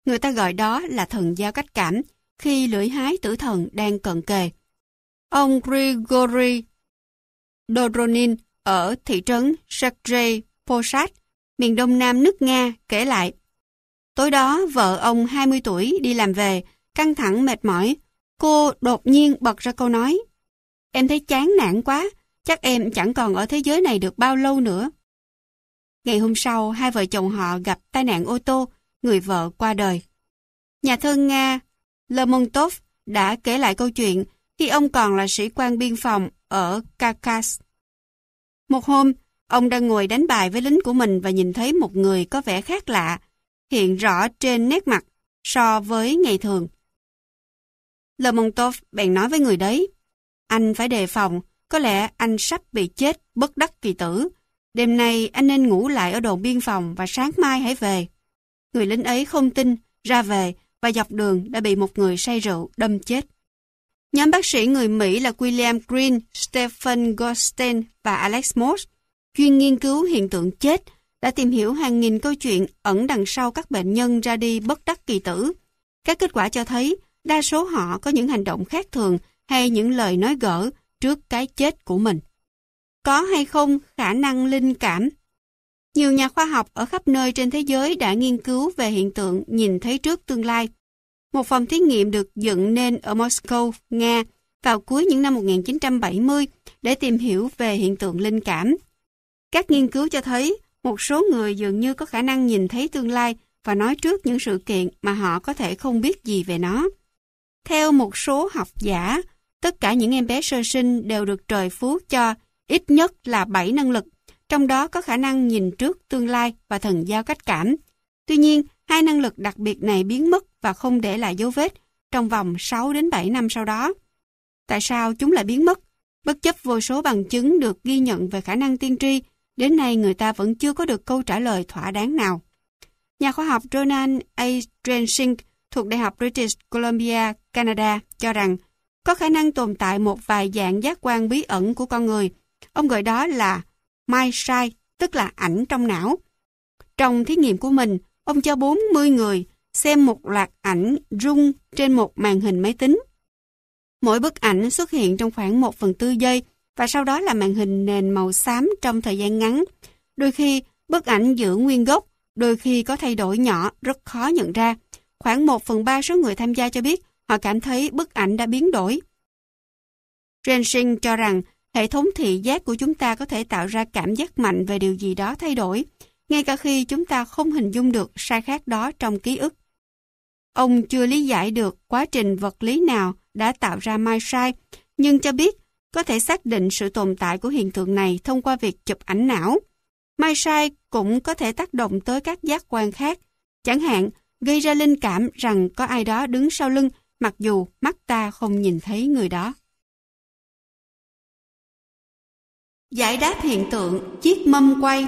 Người ta gọi đó là thần giao cách cảm khi lưỡi hái tử thần đang cận kề. Ông Grigory Doronin ở thị trấn Sergei Posad, miền đông nam nước Nga kể lại. Tối đó vợ ông 20 tuổi đi làm về, căng thẳng mệt mỏi. Cô đột nhiên bật ra câu nói. Em thấy chán nản quá, chắc em chẳng còn ở thế giới này được bao lâu nữa. Ngày hôm sau, hai vợ chồng họ gặp tai nạn ô tô, người vợ qua đời. Nhà thơ Nga Lermontov đã kể lại câu chuyện khi ông còn là sĩ quan biên phòng ở Kakas. Một hôm, ông đang ngồi đánh bài với lính của mình và nhìn thấy một người có vẻ khác lạ, hiện rõ trên nét mặt so với ngày thường. Lermontov bèn nói với người đấy, anh phải đề phòng, có lẽ anh sắp bị chết bất đắc kỳ tử. Đêm nay anh nên ngủ lại ở đồn biên phòng và sáng mai hãy về. Người lính ấy không tin, ra về và dọc đường đã bị một người say rượu đâm chết. Nhóm bác sĩ người Mỹ là William Green, Stephen Goldstein và Alex Moss, chuyên nghiên cứu hiện tượng chết, đã tìm hiểu hàng nghìn câu chuyện ẩn đằng sau các bệnh nhân ra đi bất đắc kỳ tử. Các kết quả cho thấy, đa số họ có những hành động khác thường hay những lời nói gỡ trước cái chết của mình. Có hay không khả năng linh cảm? Nhiều nhà khoa học ở khắp nơi trên thế giới đã nghiên cứu về hiện tượng nhìn thấy trước tương lai. Một phòng thí nghiệm được dựng nên ở Moscow, Nga vào cuối những năm 1970 để tìm hiểu về hiện tượng linh cảm. Các nghiên cứu cho thấy một số người dường như có khả năng nhìn thấy tương lai và nói trước những sự kiện mà họ có thể không biết gì về nó. Theo một số học giả, tất cả những em bé sơ sinh đều được trời phú cho ít nhất là 7 năng lực, trong đó có khả năng nhìn trước tương lai và thần giao cách cảm. Tuy nhiên, hai năng lực đặc biệt này biến mất và không để lại dấu vết trong vòng 6 đến 7 năm sau đó. Tại sao chúng lại biến mất? Bất chấp vô số bằng chứng được ghi nhận về khả năng tiên tri, đến nay người ta vẫn chưa có được câu trả lời thỏa đáng nào. Nhà khoa học Ronan A. Drensink thuộc Đại học British Columbia, Canada cho rằng có khả năng tồn tại một vài dạng giác quan bí ẩn của con người. Ông gọi đó là My Sight, tức là ảnh trong não. Trong thí nghiệm của mình, ông cho 40 người xem một loạt ảnh rung trên một màn hình máy tính. Mỗi bức ảnh xuất hiện trong khoảng 1 phần tư giây và sau đó là màn hình nền màu xám trong thời gian ngắn. Đôi khi bức ảnh giữ nguyên gốc, đôi khi có thay đổi nhỏ rất khó nhận ra. Khoảng 1 phần 3 số người tham gia cho biết họ cảm thấy bức ảnh đã biến đổi. Rensing cho rằng hệ thống thị giác của chúng ta có thể tạo ra cảm giác mạnh về điều gì đó thay đổi, ngay cả khi chúng ta không hình dung được sai khác đó trong ký ức. Ông chưa lý giải được quá trình vật lý nào đã tạo ra mai sai, nhưng cho biết có thể xác định sự tồn tại của hiện tượng này thông qua việc chụp ảnh não. Mai sai cũng có thể tác động tới các giác quan khác, chẳng hạn gây ra linh cảm rằng có ai đó đứng sau lưng mặc dù mắt ta không nhìn thấy người đó. Giải đáp hiện tượng chiếc mâm quay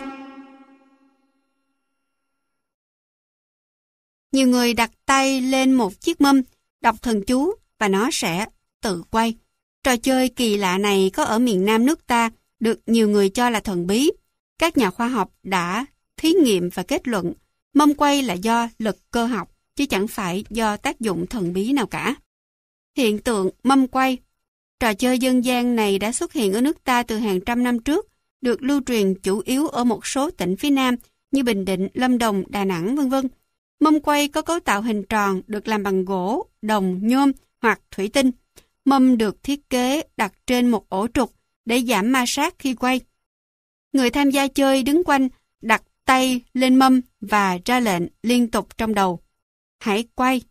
Nhiều người đặt tay lên một chiếc mâm đọc thần chú và nó sẽ tự quay. Trò chơi kỳ lạ này có ở miền Nam nước ta, được nhiều người cho là thần bí. Các nhà khoa học đã thí nghiệm và kết luận mâm quay là do lực cơ học, chứ chẳng phải do tác dụng thần bí nào cả. Hiện tượng mâm quay Trò chơi dân gian này đã xuất hiện ở nước ta từ hàng trăm năm trước, được lưu truyền chủ yếu ở một số tỉnh phía Nam như Bình Định, Lâm Đồng, Đà Nẵng, vân vân. Mâm quay có cấu tạo hình tròn, được làm bằng gỗ, đồng, nhôm hoặc thủy tinh. Mâm được thiết kế đặt trên một ổ trục để giảm ma sát khi quay. Người tham gia chơi đứng quanh, đặt tay lên mâm và ra lệnh liên tục trong đầu. Hãy quay.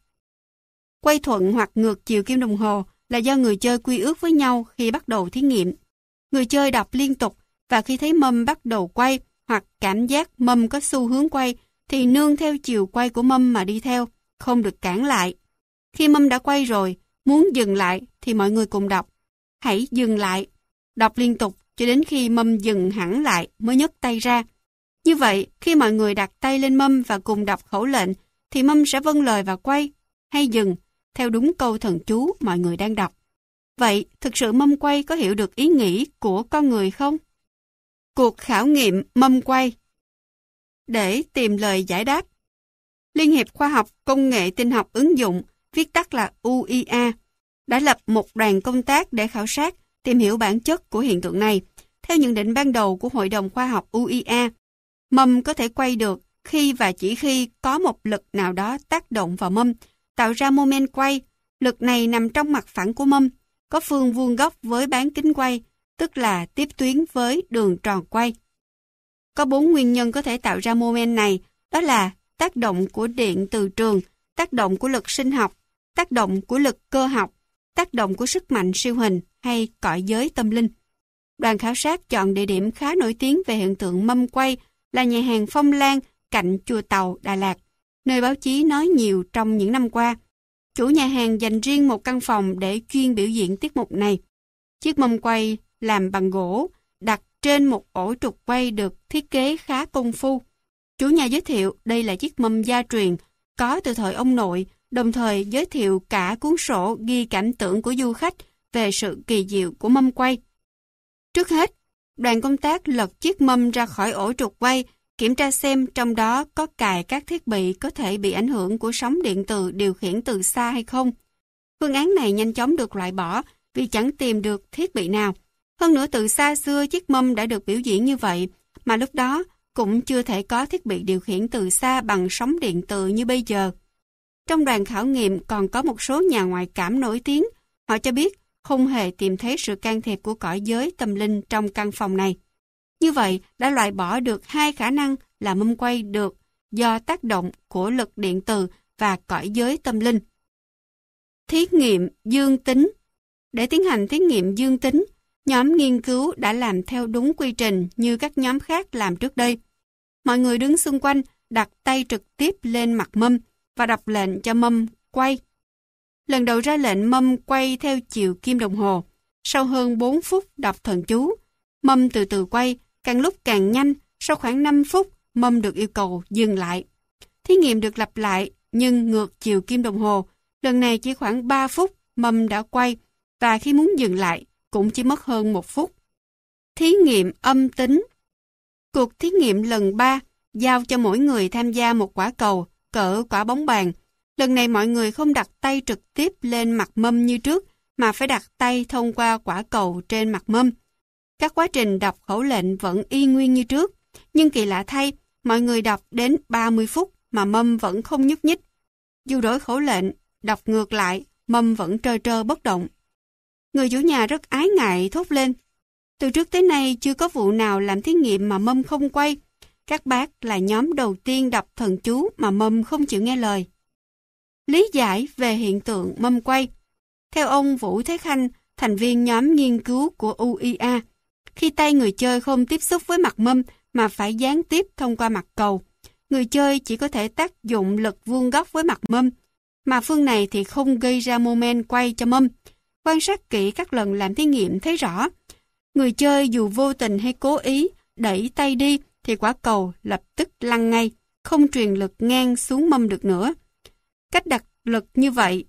Quay thuận hoặc ngược chiều kim đồng hồ là do người chơi quy ước với nhau khi bắt đầu thí nghiệm. Người chơi đọc liên tục và khi thấy mâm bắt đầu quay hoặc cảm giác mâm có xu hướng quay thì nương theo chiều quay của mâm mà đi theo, không được cản lại. Khi mâm đã quay rồi, muốn dừng lại thì mọi người cùng đọc. Hãy dừng lại. Đọc liên tục cho đến khi mâm dừng hẳn lại mới nhấc tay ra. Như vậy, khi mọi người đặt tay lên mâm và cùng đọc khẩu lệnh, thì mâm sẽ vâng lời và quay, hay dừng, theo đúng câu thần chú mọi người đang đọc. Vậy, thực sự mâm quay có hiểu được ý nghĩ của con người không? Cuộc khảo nghiệm mâm quay để tìm lời giải đáp Liên hiệp Khoa học Công nghệ Tinh học ứng dụng, viết tắt là UIA, đã lập một đoàn công tác để khảo sát, tìm hiểu bản chất của hiện tượng này. Theo nhận định ban đầu của Hội đồng Khoa học UIA, mâm có thể quay được khi và chỉ khi có một lực nào đó tác động vào mâm, tạo ra moment quay. Lực này nằm trong mặt phẳng của mâm, có phương vuông góc với bán kính quay, tức là tiếp tuyến với đường tròn quay. Có bốn nguyên nhân có thể tạo ra moment này, đó là tác động của điện từ trường, tác động của lực sinh học, tác động của lực cơ học, tác động của sức mạnh siêu hình hay cõi giới tâm linh. Đoàn khảo sát chọn địa điểm khá nổi tiếng về hiện tượng mâm quay là nhà hàng Phong Lan cạnh chùa Tàu, Đà Lạt, nơi báo chí nói nhiều trong những năm qua. Chủ nhà hàng dành riêng một căn phòng để chuyên biểu diễn tiết mục này. Chiếc mâm quay làm bằng gỗ, đặt trên một ổ trục quay được thiết kế khá công phu. Chủ nhà giới thiệu đây là chiếc mâm gia truyền, có từ thời ông nội, đồng thời giới thiệu cả cuốn sổ ghi cảm tưởng của du khách về sự kỳ diệu của mâm quay. Trước hết, đoàn công tác lật chiếc mâm ra khỏi ổ trục quay, kiểm tra xem trong đó có cài các thiết bị có thể bị ảnh hưởng của sóng điện từ điều khiển từ xa hay không. Phương án này nhanh chóng được loại bỏ vì chẳng tìm được thiết bị nào. Hơn nữa từ xa xưa chiếc mâm đã được biểu diễn như vậy, mà lúc đó cũng chưa thể có thiết bị điều khiển từ xa bằng sóng điện từ như bây giờ. Trong đoàn khảo nghiệm còn có một số nhà ngoại cảm nổi tiếng. Họ cho biết không hề tìm thấy sự can thiệp của cõi giới tâm linh trong căn phòng này. Như vậy đã loại bỏ được hai khả năng là mâm quay được do tác động của lực điện từ và cõi giới tâm linh. Thí nghiệm dương tính Để tiến hành thí nghiệm dương tính, nhóm nghiên cứu đã làm theo đúng quy trình như các nhóm khác làm trước đây. Mọi người đứng xung quanh đặt tay trực tiếp lên mặt mâm và đọc lệnh cho mâm quay. Lần đầu ra lệnh mâm quay theo chiều kim đồng hồ. Sau hơn 4 phút đọc thần chú, mâm từ từ quay, càng lúc càng nhanh. Sau khoảng 5 phút, mâm được yêu cầu dừng lại. Thí nghiệm được lặp lại, nhưng ngược chiều kim đồng hồ. Lần này chỉ khoảng 3 phút, mâm đã quay, và khi muốn dừng lại, cũng chỉ mất hơn một phút. Thí nghiệm âm tính Cuộc thí nghiệm lần 3 giao cho mỗi người tham gia một quả cầu cỡ quả bóng bàn. Lần này mọi người không đặt tay trực tiếp lên mặt mâm như trước, mà phải đặt tay thông qua quả cầu trên mặt mâm. Các quá trình đọc khẩu lệnh vẫn y nguyên như trước, nhưng kỳ lạ thay, mọi người đọc đến 30 phút mà mâm vẫn không nhúc nhích. Dù đổi khẩu lệnh, đọc ngược lại, mâm vẫn trơ trơ bất động. Người chủ nhà rất ái ngại thốt lên. Từ trước tới nay chưa có vụ nào làm thí nghiệm mà mâm không quay, các bác là nhóm đầu tiên đọc thần chú mà mâm không chịu nghe lời. Lý giải về hiện tượng mâm quay Theo ông Vũ Thế Khanh, thành viên nhóm nghiên cứu của UIA, khi tay người chơi không tiếp xúc với mặt mâm mà phải gián tiếp thông qua mặt cầu, người chơi chỉ có thể tác dụng lực vuông góc với mặt mâm, mà phương này thì không gây ra moment quay cho mâm. Quan sát kỹ các lần làm thí nghiệm thấy rõ, người chơi dù vô tình hay cố ý đẩy tay đi thì quả cầu lập tức lăn ngay, không truyền lực ngang xuống mâm được nữa. Cách đặt lực như vậy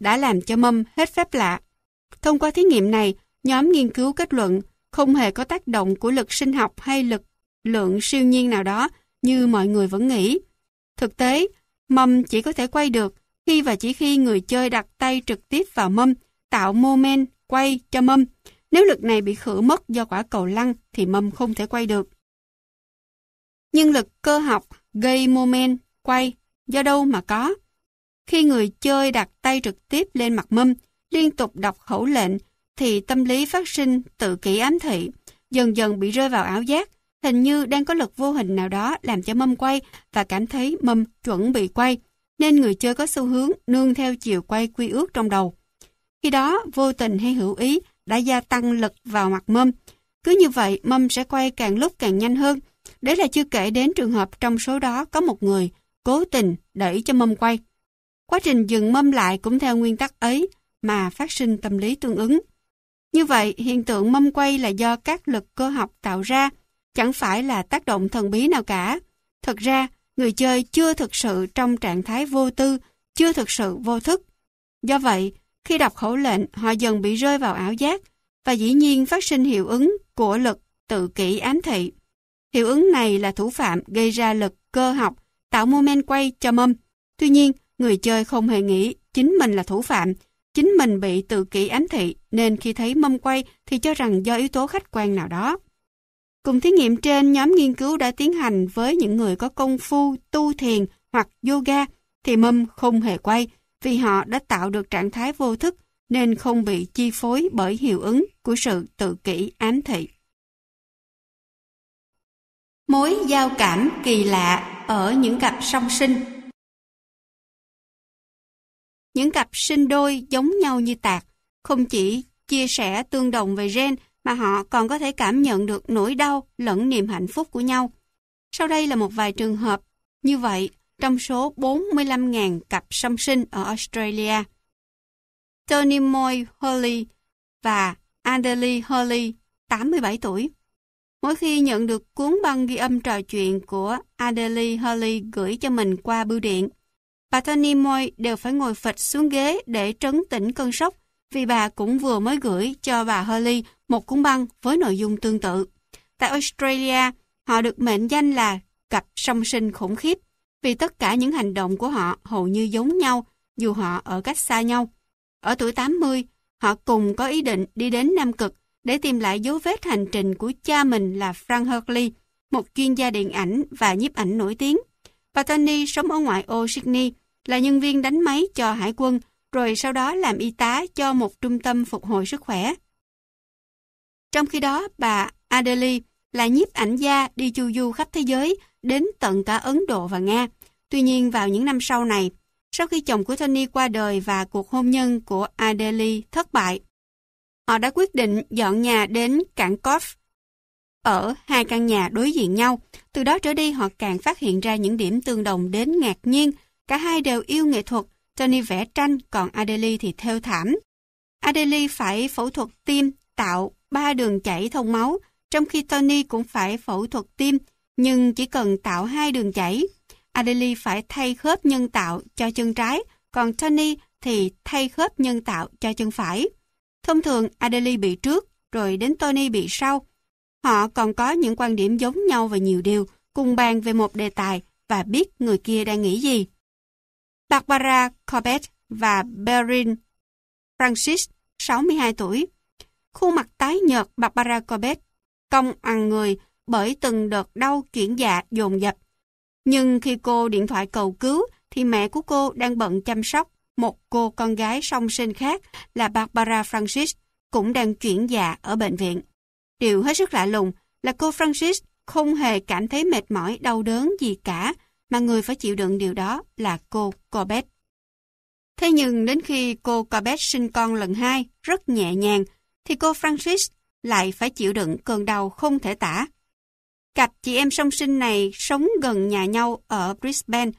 đã làm cho mâm hết phép lạ. Thông qua thí nghiệm này, nhóm nghiên cứu kết luận không hề có tác động của lực sinh học hay lực lượng siêu nhiên nào đó như mọi người vẫn nghĩ. Thực tế, mâm chỉ có thể quay được khi và chỉ khi người chơi đặt tay trực tiếp vào mâm, tạo moment quay cho mâm. Nếu lực này bị khử mất do quả cầu lăn thì mâm không thể quay được. Nhưng lực cơ học gây moment quay do đâu mà có? Khi người chơi đặt tay trực tiếp lên mặt mâm, liên tục đọc khẩu lệnh, thì tâm lý phát sinh tự kỷ ám thị, dần dần bị rơi vào ảo giác, hình như đang có lực vô hình nào đó làm cho mâm quay và cảm thấy mâm chuẩn bị quay, nên người chơi có xu hướng nương theo chiều quay quy ước trong đầu. Khi đó, vô tình hay hữu ý đã gia tăng lực vào mặt mâm. Cứ như vậy, mâm sẽ quay càng lúc càng nhanh hơn. Đấy là chưa kể đến trường hợp trong số đó có một người cố tình đẩy cho mâm quay. Quá trình dừng mâm lại cũng theo nguyên tắc ấy mà phát sinh tâm lý tương ứng. Như vậy, hiện tượng mâm quay là do các lực cơ học tạo ra, chẳng phải là tác động thần bí nào cả. Thật ra, người chơi chưa thực sự trong trạng thái vô tư, chưa thực sự vô thức. Do vậy, khi đọc khẩu lệnh, họ dần bị rơi vào ảo giác và dĩ nhiên phát sinh hiệu ứng của lực tự kỷ ám thị. Hiệu ứng này là thủ phạm gây ra lực cơ học, tạo moment quay cho mâm. Tuy nhiên, người chơi không hề nghĩ chính mình là thủ phạm, chính mình bị tự kỷ ám thị nên khi thấy mâm quay thì cho rằng do yếu tố khách quan nào đó. Cùng thí nghiệm trên, nhóm nghiên cứu đã tiến hành với những người có công phu, tu thiền hoặc yoga thì mâm không hề quay vì họ đã tạo được trạng thái vô thức nên không bị chi phối bởi hiệu ứng của sự tự kỷ ám thị. Mối giao cảm kỳ lạ ở những cặp song sinh Những cặp sinh đôi giống nhau như tạc, không chỉ chia sẻ tương đồng về gen mà họ còn có thể cảm nhận được nỗi đau lẫn niềm hạnh phúc của nhau. Sau đây là một vài trường hợp như vậy trong số 45.000 cặp song sinh ở Australia. Tony Moy Hurley và Adele Hurley, 87 tuổi. Mỗi khi nhận được cuốn băng ghi âm trò chuyện của Adelie Hurley gửi cho mình qua bưu điện, bà Tony Moy đều phải ngồi phịch xuống ghế để trấn tĩnh cơn sốc vì bà cũng vừa mới gửi cho bà Hurley một cuốn băng với nội dung tương tự. Tại Australia, họ được mệnh danh là cặp song sinh khủng khiếp vì tất cả những hành động của họ hầu như giống nhau dù họ ở cách xa nhau. Ở tuổi 80, họ cùng có ý định đi đến Nam Cực để tìm lại dấu vết hành trình của cha mình là Frank Hurley, một chuyên gia điện ảnh và nhiếp ảnh nổi tiếng. Bà Tony sống ở ngoại ô Sydney, là nhân viên đánh máy cho hải quân, rồi sau đó làm y tá cho một trung tâm phục hồi sức khỏe. Trong khi đó, bà Adelie là nhiếp ảnh gia đi chu du khắp thế giới, đến tận cả Ấn Độ và Nga. Tuy nhiên vào những năm sau này, sau khi chồng của Tony qua đời và cuộc hôn nhân của Adele thất bại, họ đã quyết định dọn nhà đến cảng Corf ở hai căn nhà đối diện nhau. Từ đó trở đi họ càng phát hiện ra những điểm tương đồng đến ngạc nhiên. Cả hai đều yêu nghệ thuật, Tony vẽ tranh còn Adele thì theo thảm. Adele phải phẫu thuật tim tạo ba đường chảy thông máu, trong khi Tony cũng phải phẫu thuật tim nhưng chỉ cần tạo hai đường chảy. Adelie phải thay khớp nhân tạo cho chân trái, còn Tony thì thay khớp nhân tạo cho chân phải. Thông thường Adelie bị trước, rồi đến Tony bị sau. Họ còn có những quan điểm giống nhau về nhiều điều, cùng bàn về một đề tài và biết người kia đang nghĩ gì. Barbara Corbett và Berin Francis, 62 tuổi. Khuôn mặt tái nhợt Barbara Corbett, cong ăn người, bởi từng đợt đau chuyển dạ dồn dập. Nhưng khi cô điện thoại cầu cứu thì mẹ của cô đang bận chăm sóc một cô con gái song sinh khác là Barbara Francis cũng đang chuyển dạ ở bệnh viện. Điều hết sức lạ lùng là cô Francis không hề cảm thấy mệt mỏi đau đớn gì cả mà người phải chịu đựng điều đó là cô Corbett. Thế nhưng đến khi cô Corbett sinh con lần hai rất nhẹ nhàng thì cô Francis lại phải chịu đựng cơn đau không thể tả. Cặp chị em song sinh này sống gần nhà nhau ở Brisbane.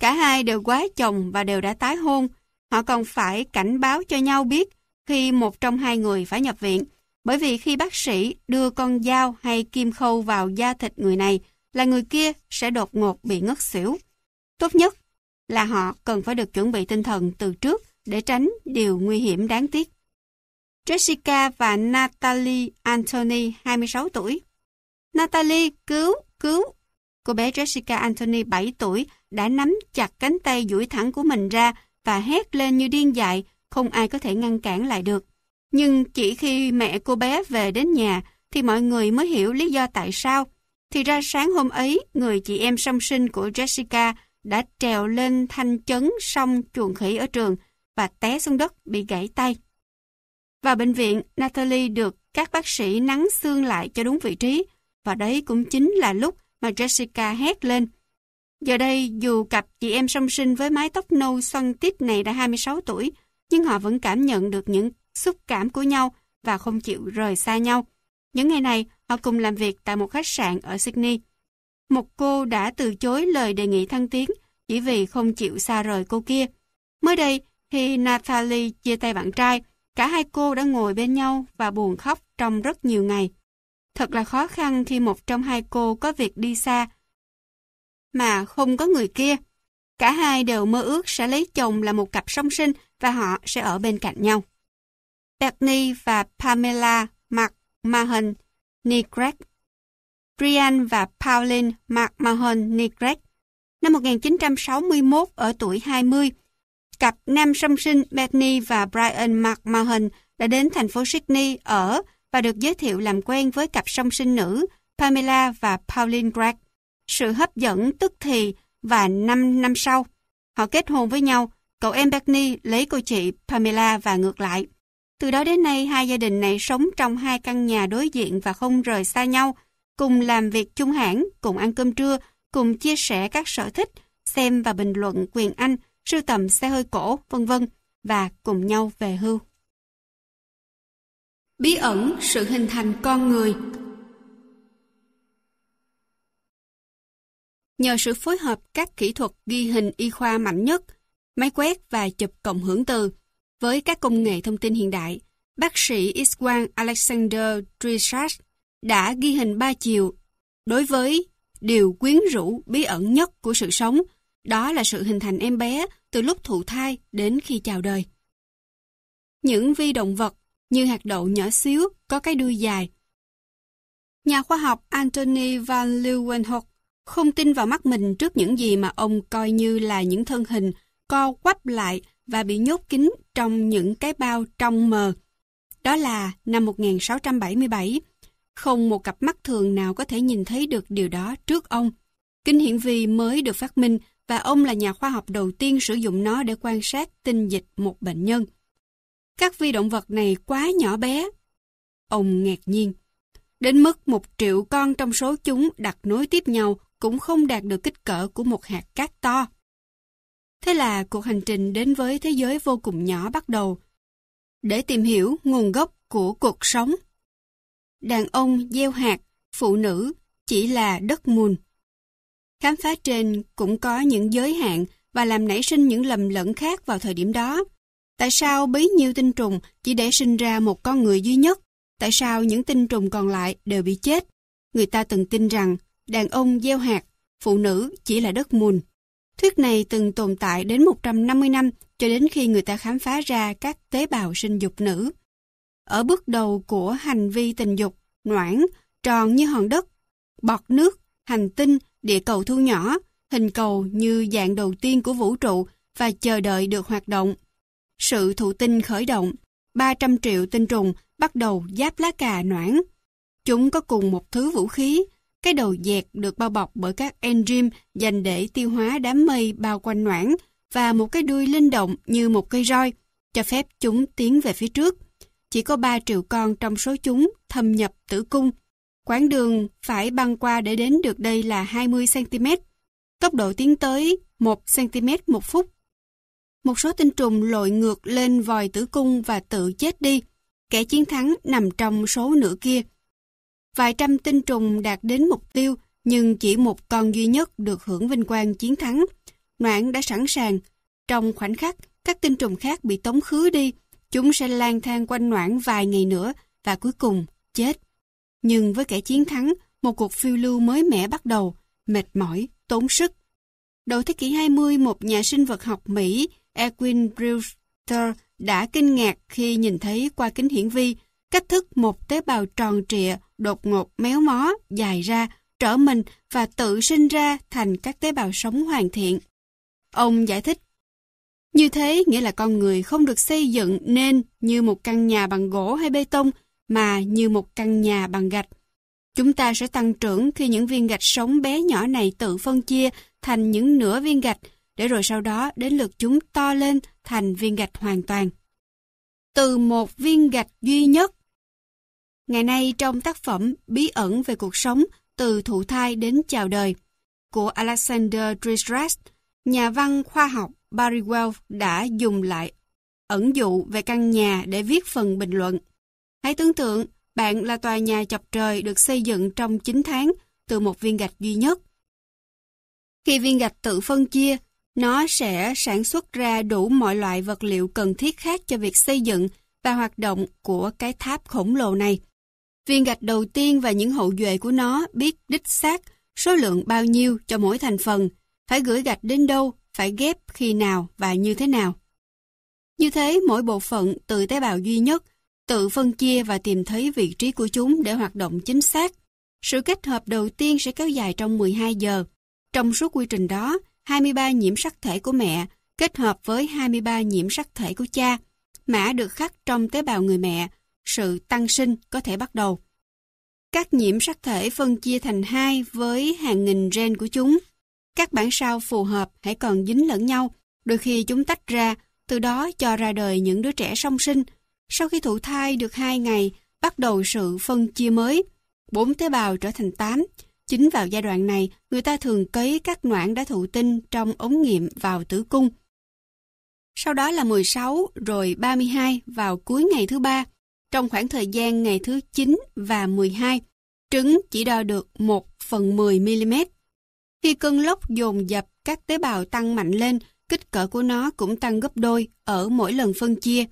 Cả hai đều quá chồng và đều đã tái hôn. Họ còn phải cảnh báo cho nhau biết khi một trong hai người phải nhập viện. Bởi vì khi bác sĩ đưa con dao hay kim khâu vào da thịt người này, là người kia sẽ đột ngột bị ngất xỉu. Tốt nhất là họ cần phải được chuẩn bị tinh thần từ trước để tránh điều nguy hiểm đáng tiếc. Jessica và Natalie Anthony, 26 tuổi. Natalie, cứu, cứu! Cô bé Jessica Anthony, 7 tuổi, đã nắm chặt cánh tay duỗi thẳng của mình ra và hét lên như điên dại, không ai có thể ngăn cản lại được. Nhưng chỉ khi mẹ cô bé về đến nhà, thì mọi người mới hiểu lý do tại sao. Thì ra sáng hôm ấy, người chị em song sinh của Jessica đã trèo lên thanh chấn sông chuồng khỉ ở trường và té xuống đất bị gãy tay. Vào bệnh viện, Natalie được các bác sĩ nắng xương lại cho đúng vị trí, và đấy cũng chính là lúc mà Jessica hét lên. Giờ đây, dù cặp chị em song sinh với mái tóc nâu xoăn tít này đã 26 tuổi, nhưng họ vẫn cảm nhận được những xúc cảm của nhau và không chịu rời xa nhau. Những ngày này, họ cùng làm việc tại một khách sạn ở Sydney. Một cô đã từ chối lời đề nghị thăng tiến chỉ vì không chịu xa rời cô kia. Mới đây, khi Natalie chia tay bạn trai, cả hai cô đã ngồi bên nhau và buồn khóc trong rất nhiều ngày. Thật là khó khăn khi một trong hai cô có việc đi xa, mà không có người kia. Cả hai đều mơ ước sẽ lấy chồng là một cặp song sinh và họ sẽ ở bên cạnh nhau. Bethany và Pamela McMahon Negrec Brian và Pauline McMahon Negrec Năm 1961 ở tuổi 20, cặp nam song sinh Bethany và Brian McMahon đã đến thành phố Sydney ở và được giới thiệu làm quen với cặp song sinh nữ Pamela và Pauline Gregg. Sự hấp dẫn tức thì và 5 năm sau, họ kết hôn với nhau, cậu em Bethany lấy cô chị Pamela và ngược lại. Từ đó đến nay, hai gia đình này sống trong hai căn nhà đối diện và không rời xa nhau, cùng làm việc chung hãng, cùng ăn cơm trưa, cùng chia sẻ các sở thích, xem và bình luận quyền Anh, sưu tầm xe hơi cổ, vân vân và cùng nhau về hưu. Bí ẩn sự hình thành con người Nhờ sự phối hợp các kỹ thuật ghi hình y khoa mạnh nhất, máy quét và chụp cộng hưởng từ, với các công nghệ thông tin hiện đại, bác sĩ X-quang Alexander Drisach đã ghi hình ba chiều đối với điều quyến rũ bí ẩn nhất của sự sống, đó là sự hình thành em bé từ lúc thụ thai đến khi chào đời. Những vi động vật như hạt đậu nhỏ xíu có cái đuôi dài. Nhà khoa học Anthony van Leeuwenhoek không tin vào mắt mình trước những gì mà ông coi như là những thân hình co quắp lại và bị nhốt kín trong những cái bao trong mờ. Đó là năm 1677. Không một cặp mắt thường nào có thể nhìn thấy được điều đó trước ông. Kính hiển vi mới được phát minh và ông là nhà khoa học đầu tiên sử dụng nó để quan sát tinh dịch một bệnh nhân. Các vi động vật này quá nhỏ bé. Ông ngạc nhiên. Đến mức một triệu con trong số chúng đặt nối tiếp nhau cũng không đạt được kích cỡ của một hạt cát to. Thế là cuộc hành trình đến với thế giới vô cùng nhỏ bắt đầu, để tìm hiểu nguồn gốc của cuộc sống. Đàn ông gieo hạt, phụ nữ chỉ là đất mùn. Khám phá trên cũng có những giới hạn và làm nảy sinh những lầm lẫn khác vào thời điểm đó. Tại sao bấy nhiêu tinh trùng chỉ để sinh ra một con người duy nhất? Tại sao những tinh trùng còn lại đều bị chết? Người ta từng tin rằng đàn ông gieo hạt, phụ nữ chỉ là đất mùn. Thuyết này từng tồn tại đến 150 năm cho đến khi người ta khám phá ra các tế bào sinh dục nữ. Ở bước đầu của hành vi tình dục, noãn, tròn như hòn đất, bọt nước, hành tinh, địa cầu thu nhỏ, hình cầu như dạng đầu tiên của vũ trụ và chờ đợi được hoạt động. Sự thụ tinh khởi động, 300 triệu tinh trùng bắt đầu giáp lá cà noãn. Chúng có cùng một thứ vũ khí, cái đầu dẹt được bao bọc bởi các enzyme dành để tiêu hóa đám mây bao quanh noãn và một cái đuôi linh động như một cây roi, cho phép chúng tiến về phía trước. Chỉ có 3 triệu con trong số chúng thâm nhập tử cung. Quãng đường phải băng qua để đến được đây là 20cm. Tốc độ tiến tới 1cm một phút. Một số tinh trùng lội ngược lên vòi tử cung và tự chết đi. Kẻ chiến thắng nằm trong số nửa kia. Vài trăm tinh trùng đạt đến mục tiêu, nhưng chỉ một con duy nhất được hưởng vinh quang chiến thắng. Noãn đã sẵn sàng. Trong khoảnh khắc, các tinh trùng khác bị tống khứ đi. Chúng sẽ lang thang quanh noãn vài ngày nữa và cuối cùng chết. Nhưng với kẻ chiến thắng, một cuộc phiêu lưu mới mẻ bắt đầu, mệt mỏi, tốn sức. Đầu thế kỷ 20, một nhà sinh vật học Mỹ, Edwin Brewster, đã kinh ngạc khi nhìn thấy qua kính hiển vi cách thức một tế bào tròn trịa, đột ngột méo mó, dài ra, trở mình và tự sinh ra thành các tế bào sống hoàn thiện. Ông giải thích, như thế nghĩa là con người không được xây dựng nên như một căn nhà bằng gỗ hay bê tông, mà như một căn nhà bằng gạch. Chúng ta sẽ tăng trưởng khi những viên gạch sống bé nhỏ này tự phân chia thành những nửa viên gạch, để rồi sau đó đến lượt chúng to lên thành viên gạch hoàn toàn. Từ một viên gạch duy nhất. Ngày nay trong tác phẩm Bí ẩn về cuộc sống từ thụ thai đến chào đời của Alexander Drisras, nhà văn khoa học Barry Wells đã dùng lại ẩn dụ về căn nhà để viết phần bình luận. Hãy tưởng tượng bạn là tòa nhà chọc trời được xây dựng trong 9 tháng từ một viên gạch duy nhất. Khi viên gạch tự phân chia, nó sẽ sản xuất ra đủ mọi loại vật liệu cần thiết khác cho việc xây dựng và hoạt động của cái tháp khổng lồ này. Viên gạch đầu tiên và những hậu duệ của nó biết đích xác số lượng bao nhiêu cho mỗi thành phần, phải gửi gạch đến đâu, phải ghép khi nào và như thế nào. Như thế, mỗi bộ phận từ tế bào duy nhất tự phân chia và tìm thấy vị trí của chúng để hoạt động chính xác. Sự kết hợp đầu tiên sẽ kéo dài trong 12 giờ. Trong suốt quy trình đó, 23 nhiễm sắc thể của mẹ kết hợp với 23 nhiễm sắc thể của cha. Mã được khắc trong tế bào người mẹ, sự tăng sinh có thể bắt đầu. Các nhiễm sắc thể phân chia thành hai với hàng nghìn gen của chúng. Các bản sao phù hợp hãy còn dính lẫn nhau, đôi khi chúng tách ra, từ đó cho ra đời những đứa trẻ song sinh. Sau khi thụ thai được 2 ngày, bắt đầu sự phân chia mới. Bốn tế bào trở thành 8. Chính vào giai đoạn này, người ta thường cấy các noãn đã thụ tinh trong ống nghiệm vào tử cung. Sau đó là 16, rồi 32 vào cuối ngày thứ ba. Trong khoảng thời gian ngày thứ 9 và 12, trứng chỉ đo được 1 phần 10 mm. Khi cơn lốc dồn dập, các tế bào tăng mạnh lên, kích cỡ của nó cũng tăng gấp đôi ở mỗi lần phân chia.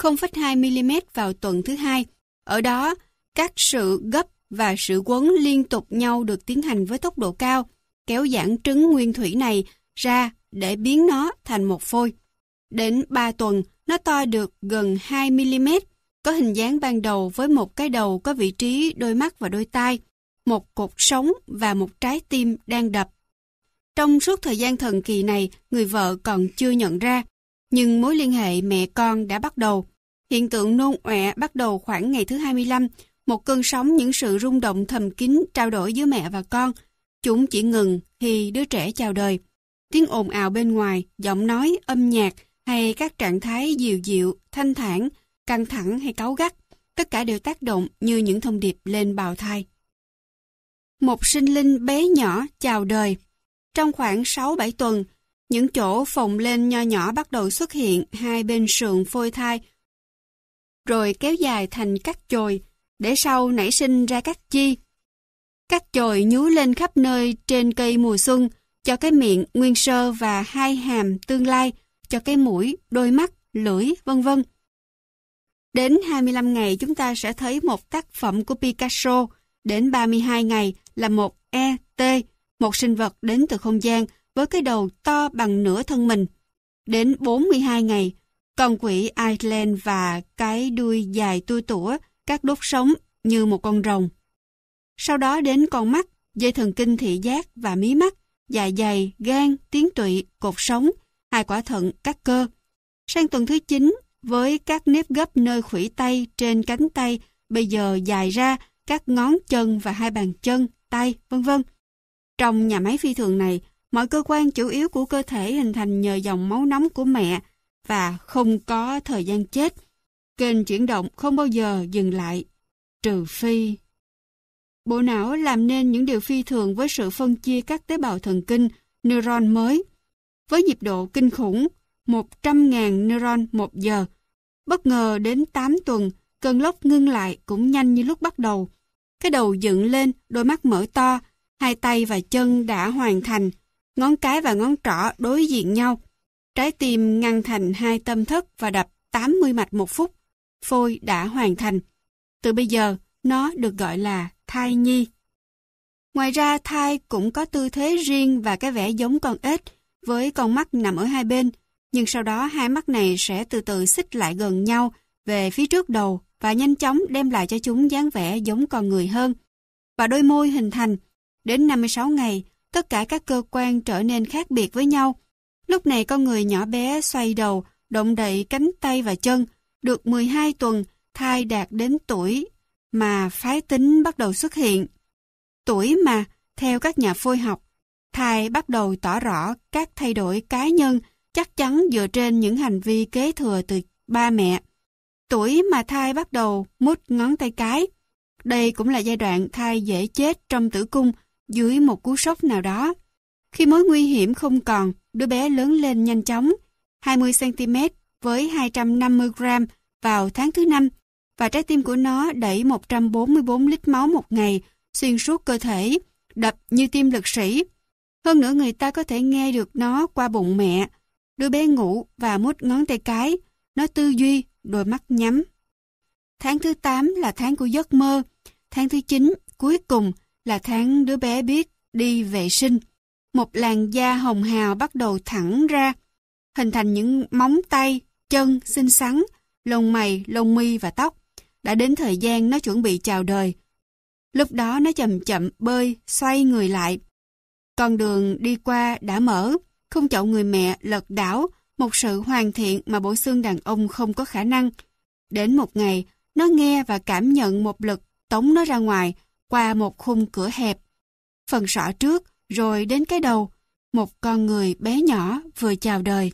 0,2 mm vào tuần thứ hai. Ở đó, các sự gấp và sự quấn liên tục nhau được tiến hành với tốc độ cao, kéo giãn trứng nguyên thủy này ra để biến nó thành một phôi. Đến 3 tuần, nó to được gần 2 mm, có hình dáng ban đầu với một cái đầu có vị trí đôi mắt và đôi tai, một cột sống và một trái tim đang đập. Trong suốt thời gian thần kỳ này, người vợ còn chưa nhận ra, nhưng mối liên hệ mẹ con đã bắt đầu. Hiện tượng nôn ọe bắt đầu khoảng ngày thứ 25, một cơn sóng những sự rung động thầm kín trao đổi giữa mẹ và con. Chúng chỉ ngừng khi đứa trẻ chào đời. Tiếng ồn ào bên ngoài, giọng nói, âm nhạc hay các trạng thái dịu dịu, thanh thản, căng thẳng hay cáu gắt, tất cả đều tác động như những thông điệp lên bào thai. Một sinh linh bé nhỏ chào đời. Trong khoảng 6-7 tuần, những chỗ phồng lên nho nhỏ bắt đầu xuất hiện hai bên sườn phôi thai, rồi kéo dài thành các chồi, để sau nảy sinh ra các chi. Các chồi nhú lên khắp nơi trên cây mùa xuân, cho cái miệng nguyên sơ và hai hàm tương lai, cho cái mũi, đôi mắt, lưỡi, vân vân. Đến 25 ngày chúng ta sẽ thấy một tác phẩm của Picasso, đến 32 ngày là một ET, một sinh vật đến từ không gian với cái đầu to bằng nửa thân mình. Đến 42 ngày, con quỷ Iceland và cái đuôi dài tua tủa, các đốt sống như một con rồng. Sau đó đến con mắt, dây thần kinh thị giác và mí mắt, dạ dày, gan, tuyến tụy, cột sống, hai quả thận, các cơ. Sang tuần thứ 9, với các nếp gấp nơi khủy tay trên cánh tay bây giờ dài ra các ngón chân và hai bàn chân, tay, vân vân. Trong nhà máy phi thường này, mọi cơ quan chủ yếu của cơ thể hình thành nhờ dòng máu nóng của mẹ và không có thời gian chết. Kênh chuyển động không bao giờ dừng lại, trừ phi. Bộ não làm nên những điều phi thường với sự phân chia các tế bào thần kinh, neuron mới. Với nhịp độ kinh khủng, 100.000 neuron một giờ. Bất ngờ đến 8 tuần, cơn lốc ngưng lại cũng nhanh như lúc bắt đầu. Cái đầu dựng lên, đôi mắt mở to, hai tay và chân đã hoàn thành, ngón cái và ngón trỏ đối diện nhau. Trái tim ngăn thành hai tâm thất và đập 80 mạch một phút. Phôi đã hoàn thành. Từ bây giờ, nó được gọi là thai nhi. Ngoài ra, thai cũng có tư thế riêng và cái vẻ giống con ếch, với con mắt nằm ở hai bên. Nhưng sau đó hai mắt này sẽ từ từ xích lại gần nhau về phía trước đầu và nhanh chóng đem lại cho chúng dáng vẻ giống con người hơn. Và đôi môi hình thành. Đến 56 ngày, tất cả các cơ quan trở nên khác biệt với nhau. Lúc này con người nhỏ bé xoay đầu, động đậy cánh tay và chân. Được 12 tuần, thai đạt đến tuổi mà phái tính bắt đầu xuất hiện. Tuổi mà, theo các nhà phôi học, thai bắt đầu tỏ rõ các thay đổi cá nhân chắc chắn dựa trên những hành vi kế thừa từ ba mẹ. Tuổi mà thai bắt đầu mút ngón tay cái. Đây cũng là giai đoạn thai dễ chết trong tử cung dưới một cú sốc nào đó. Khi mối nguy hiểm không còn, đứa bé lớn lên nhanh chóng, 20cm với 250 gram vào tháng thứ năm và trái tim của nó đẩy 144 lít máu một ngày xuyên suốt cơ thể, đập như tim lực sĩ. Hơn nữa người ta có thể nghe được nó qua bụng mẹ. Đứa bé ngủ và mút ngón tay cái, nó tư duy, đôi mắt nhắm. Tháng thứ 8 là tháng của giấc mơ. Tháng thứ 9, cuối cùng, là tháng đứa bé biết đi vệ sinh. Một làn da hồng hào bắt đầu thẳng ra, hình thành những móng tay, chân xinh xắn, lông mày, lông mi và tóc. Đã đến thời gian nó chuẩn bị chào đời. Lúc đó nó chậm chậm bơi, xoay người lại. Con đường đi qua đã mở, không chậu người mẹ lật đảo, một sự hoàn thiện mà bộ xương đàn ông không có khả năng. Đến một ngày, nó nghe và cảm nhận một lực tống nó ra ngoài qua một khung cửa hẹp. Phần sọ trước, rồi đến cái đầu, một con người bé nhỏ vừa chào đời.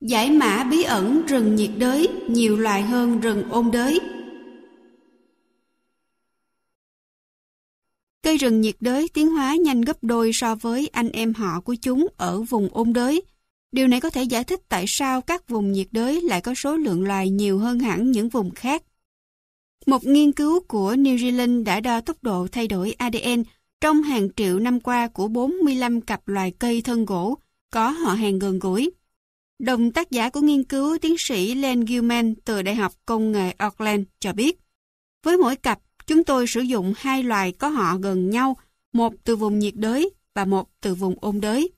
Giải mã bí ẩn rừng nhiệt đới nhiều loài hơn rừng ôn đới. Cây rừng nhiệt đới tiến hóa nhanh gấp đôi so với anh em họ của chúng ở vùng ôn đới. Điều này có thể giải thích tại sao các vùng nhiệt đới lại có số lượng loài nhiều hơn hẳn những vùng khác. Một nghiên cứu của New Zealand đã đo tốc độ thay đổi ADN trong hàng triệu năm qua của 45 cặp loài cây thân gỗ có họ hàng gần gũi. Đồng tác giả của nghiên cứu tiến sĩ Len Gilman từ Đại học Công nghệ Auckland cho biết, với mỗi cặp, chúng tôi sử dụng hai loài có họ gần nhau, một từ vùng nhiệt đới và một từ vùng ôn đới.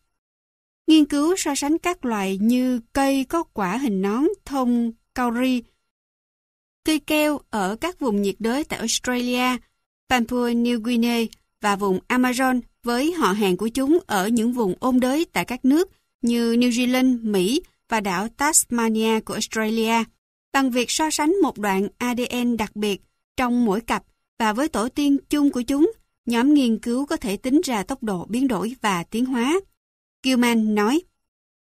Nghiên cứu so sánh các loài như cây có quả hình nón, thông, kauri, cây keo ở các vùng nhiệt đới tại Australia, Papua New Guinea và vùng Amazon với họ hàng của chúng ở những vùng ôn đới tại các nước như New Zealand, Mỹ và đảo Tasmania của Australia bằng việc so sánh một đoạn ADN đặc biệt trong mỗi cặp và với tổ tiên chung của chúng, nhóm nghiên cứu có thể tính ra tốc độ biến đổi và tiến hóa. Gilman nói,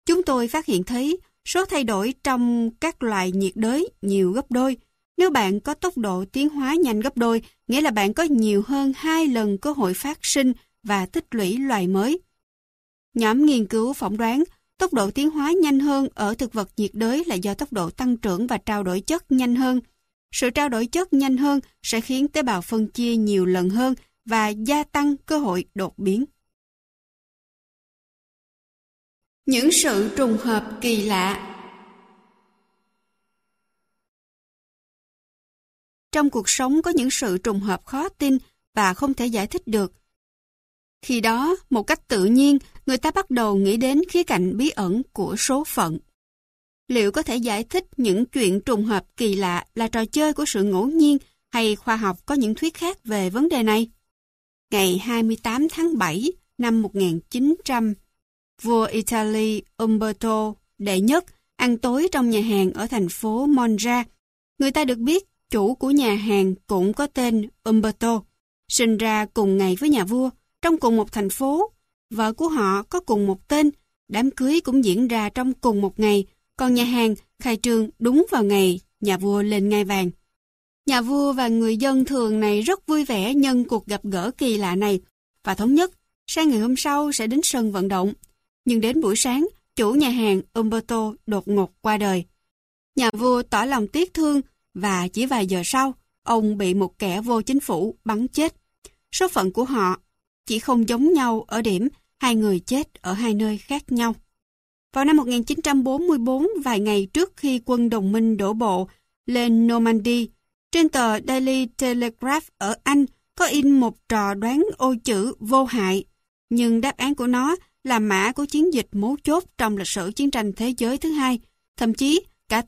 Chúng tôi phát hiện thấy số thay đổi trong các loài nhiệt đới nhiều gấp đôi. Nếu bạn có tốc độ tiến hóa nhanh gấp đôi, nghĩa là bạn có nhiều hơn hai lần cơ hội phát sinh và tích lũy loài mới. Nhóm nghiên cứu phỏng đoán tốc độ tiến hóa nhanh hơn ở thực vật nhiệt đới là do tốc độ tăng trưởng và trao đổi chất nhanh hơn. Sự trao đổi chất nhanh hơn sẽ khiến tế bào phân chia nhiều lần hơn và gia tăng cơ hội đột biến. Những sự trùng hợp kỳ lạ Trong cuộc sống có những sự trùng hợp khó tin và không thể giải thích được. Khi đó, một cách tự nhiên, người ta bắt đầu nghĩ đến khía cạnh bí ẩn của số phận. Liệu có thể giải thích những chuyện trùng hợp kỳ lạ là trò chơi của sự ngẫu nhiên hay khoa học có những thuyết khác về vấn đề này? Ngày 28 tháng 7 năm 1900, vua Italy Umberto đệ nhất ăn tối trong nhà hàng ở thành phố Monza. Người ta được biết chủ của nhà hàng cũng có tên Umberto, sinh ra cùng ngày với nhà vua, trong cùng một thành phố. Vợ của họ có cùng một tên, đám cưới cũng diễn ra trong cùng một ngày, còn nhà hàng khai trương đúng vào ngày nhà vua lên ngai vàng. Nhà vua và người dân thường này rất vui vẻ nhân cuộc gặp gỡ kỳ lạ này và thống nhất sang ngày hôm sau sẽ đến sân vận động. Nhưng đến buổi sáng, chủ nhà hàng Umberto đột ngột qua đời. Nhà vua tỏ lòng tiếc thương và chỉ vài giờ sau, ông bị một kẻ vô chính phủ bắn chết. Số phận của họ chỉ không giống nhau ở điểm hai người chết ở hai nơi khác nhau. Vào năm 1944, vài ngày trước khi quân đồng minh đổ bộ lên Normandy, trên tờ Daily Telegraph ở Anh có in một trò đoán ô chữ vô hại, nhưng đáp án của nó là mã của chiến dịch mấu chốt trong lịch sử chiến tranh thế giới thứ hai, thậm chí cả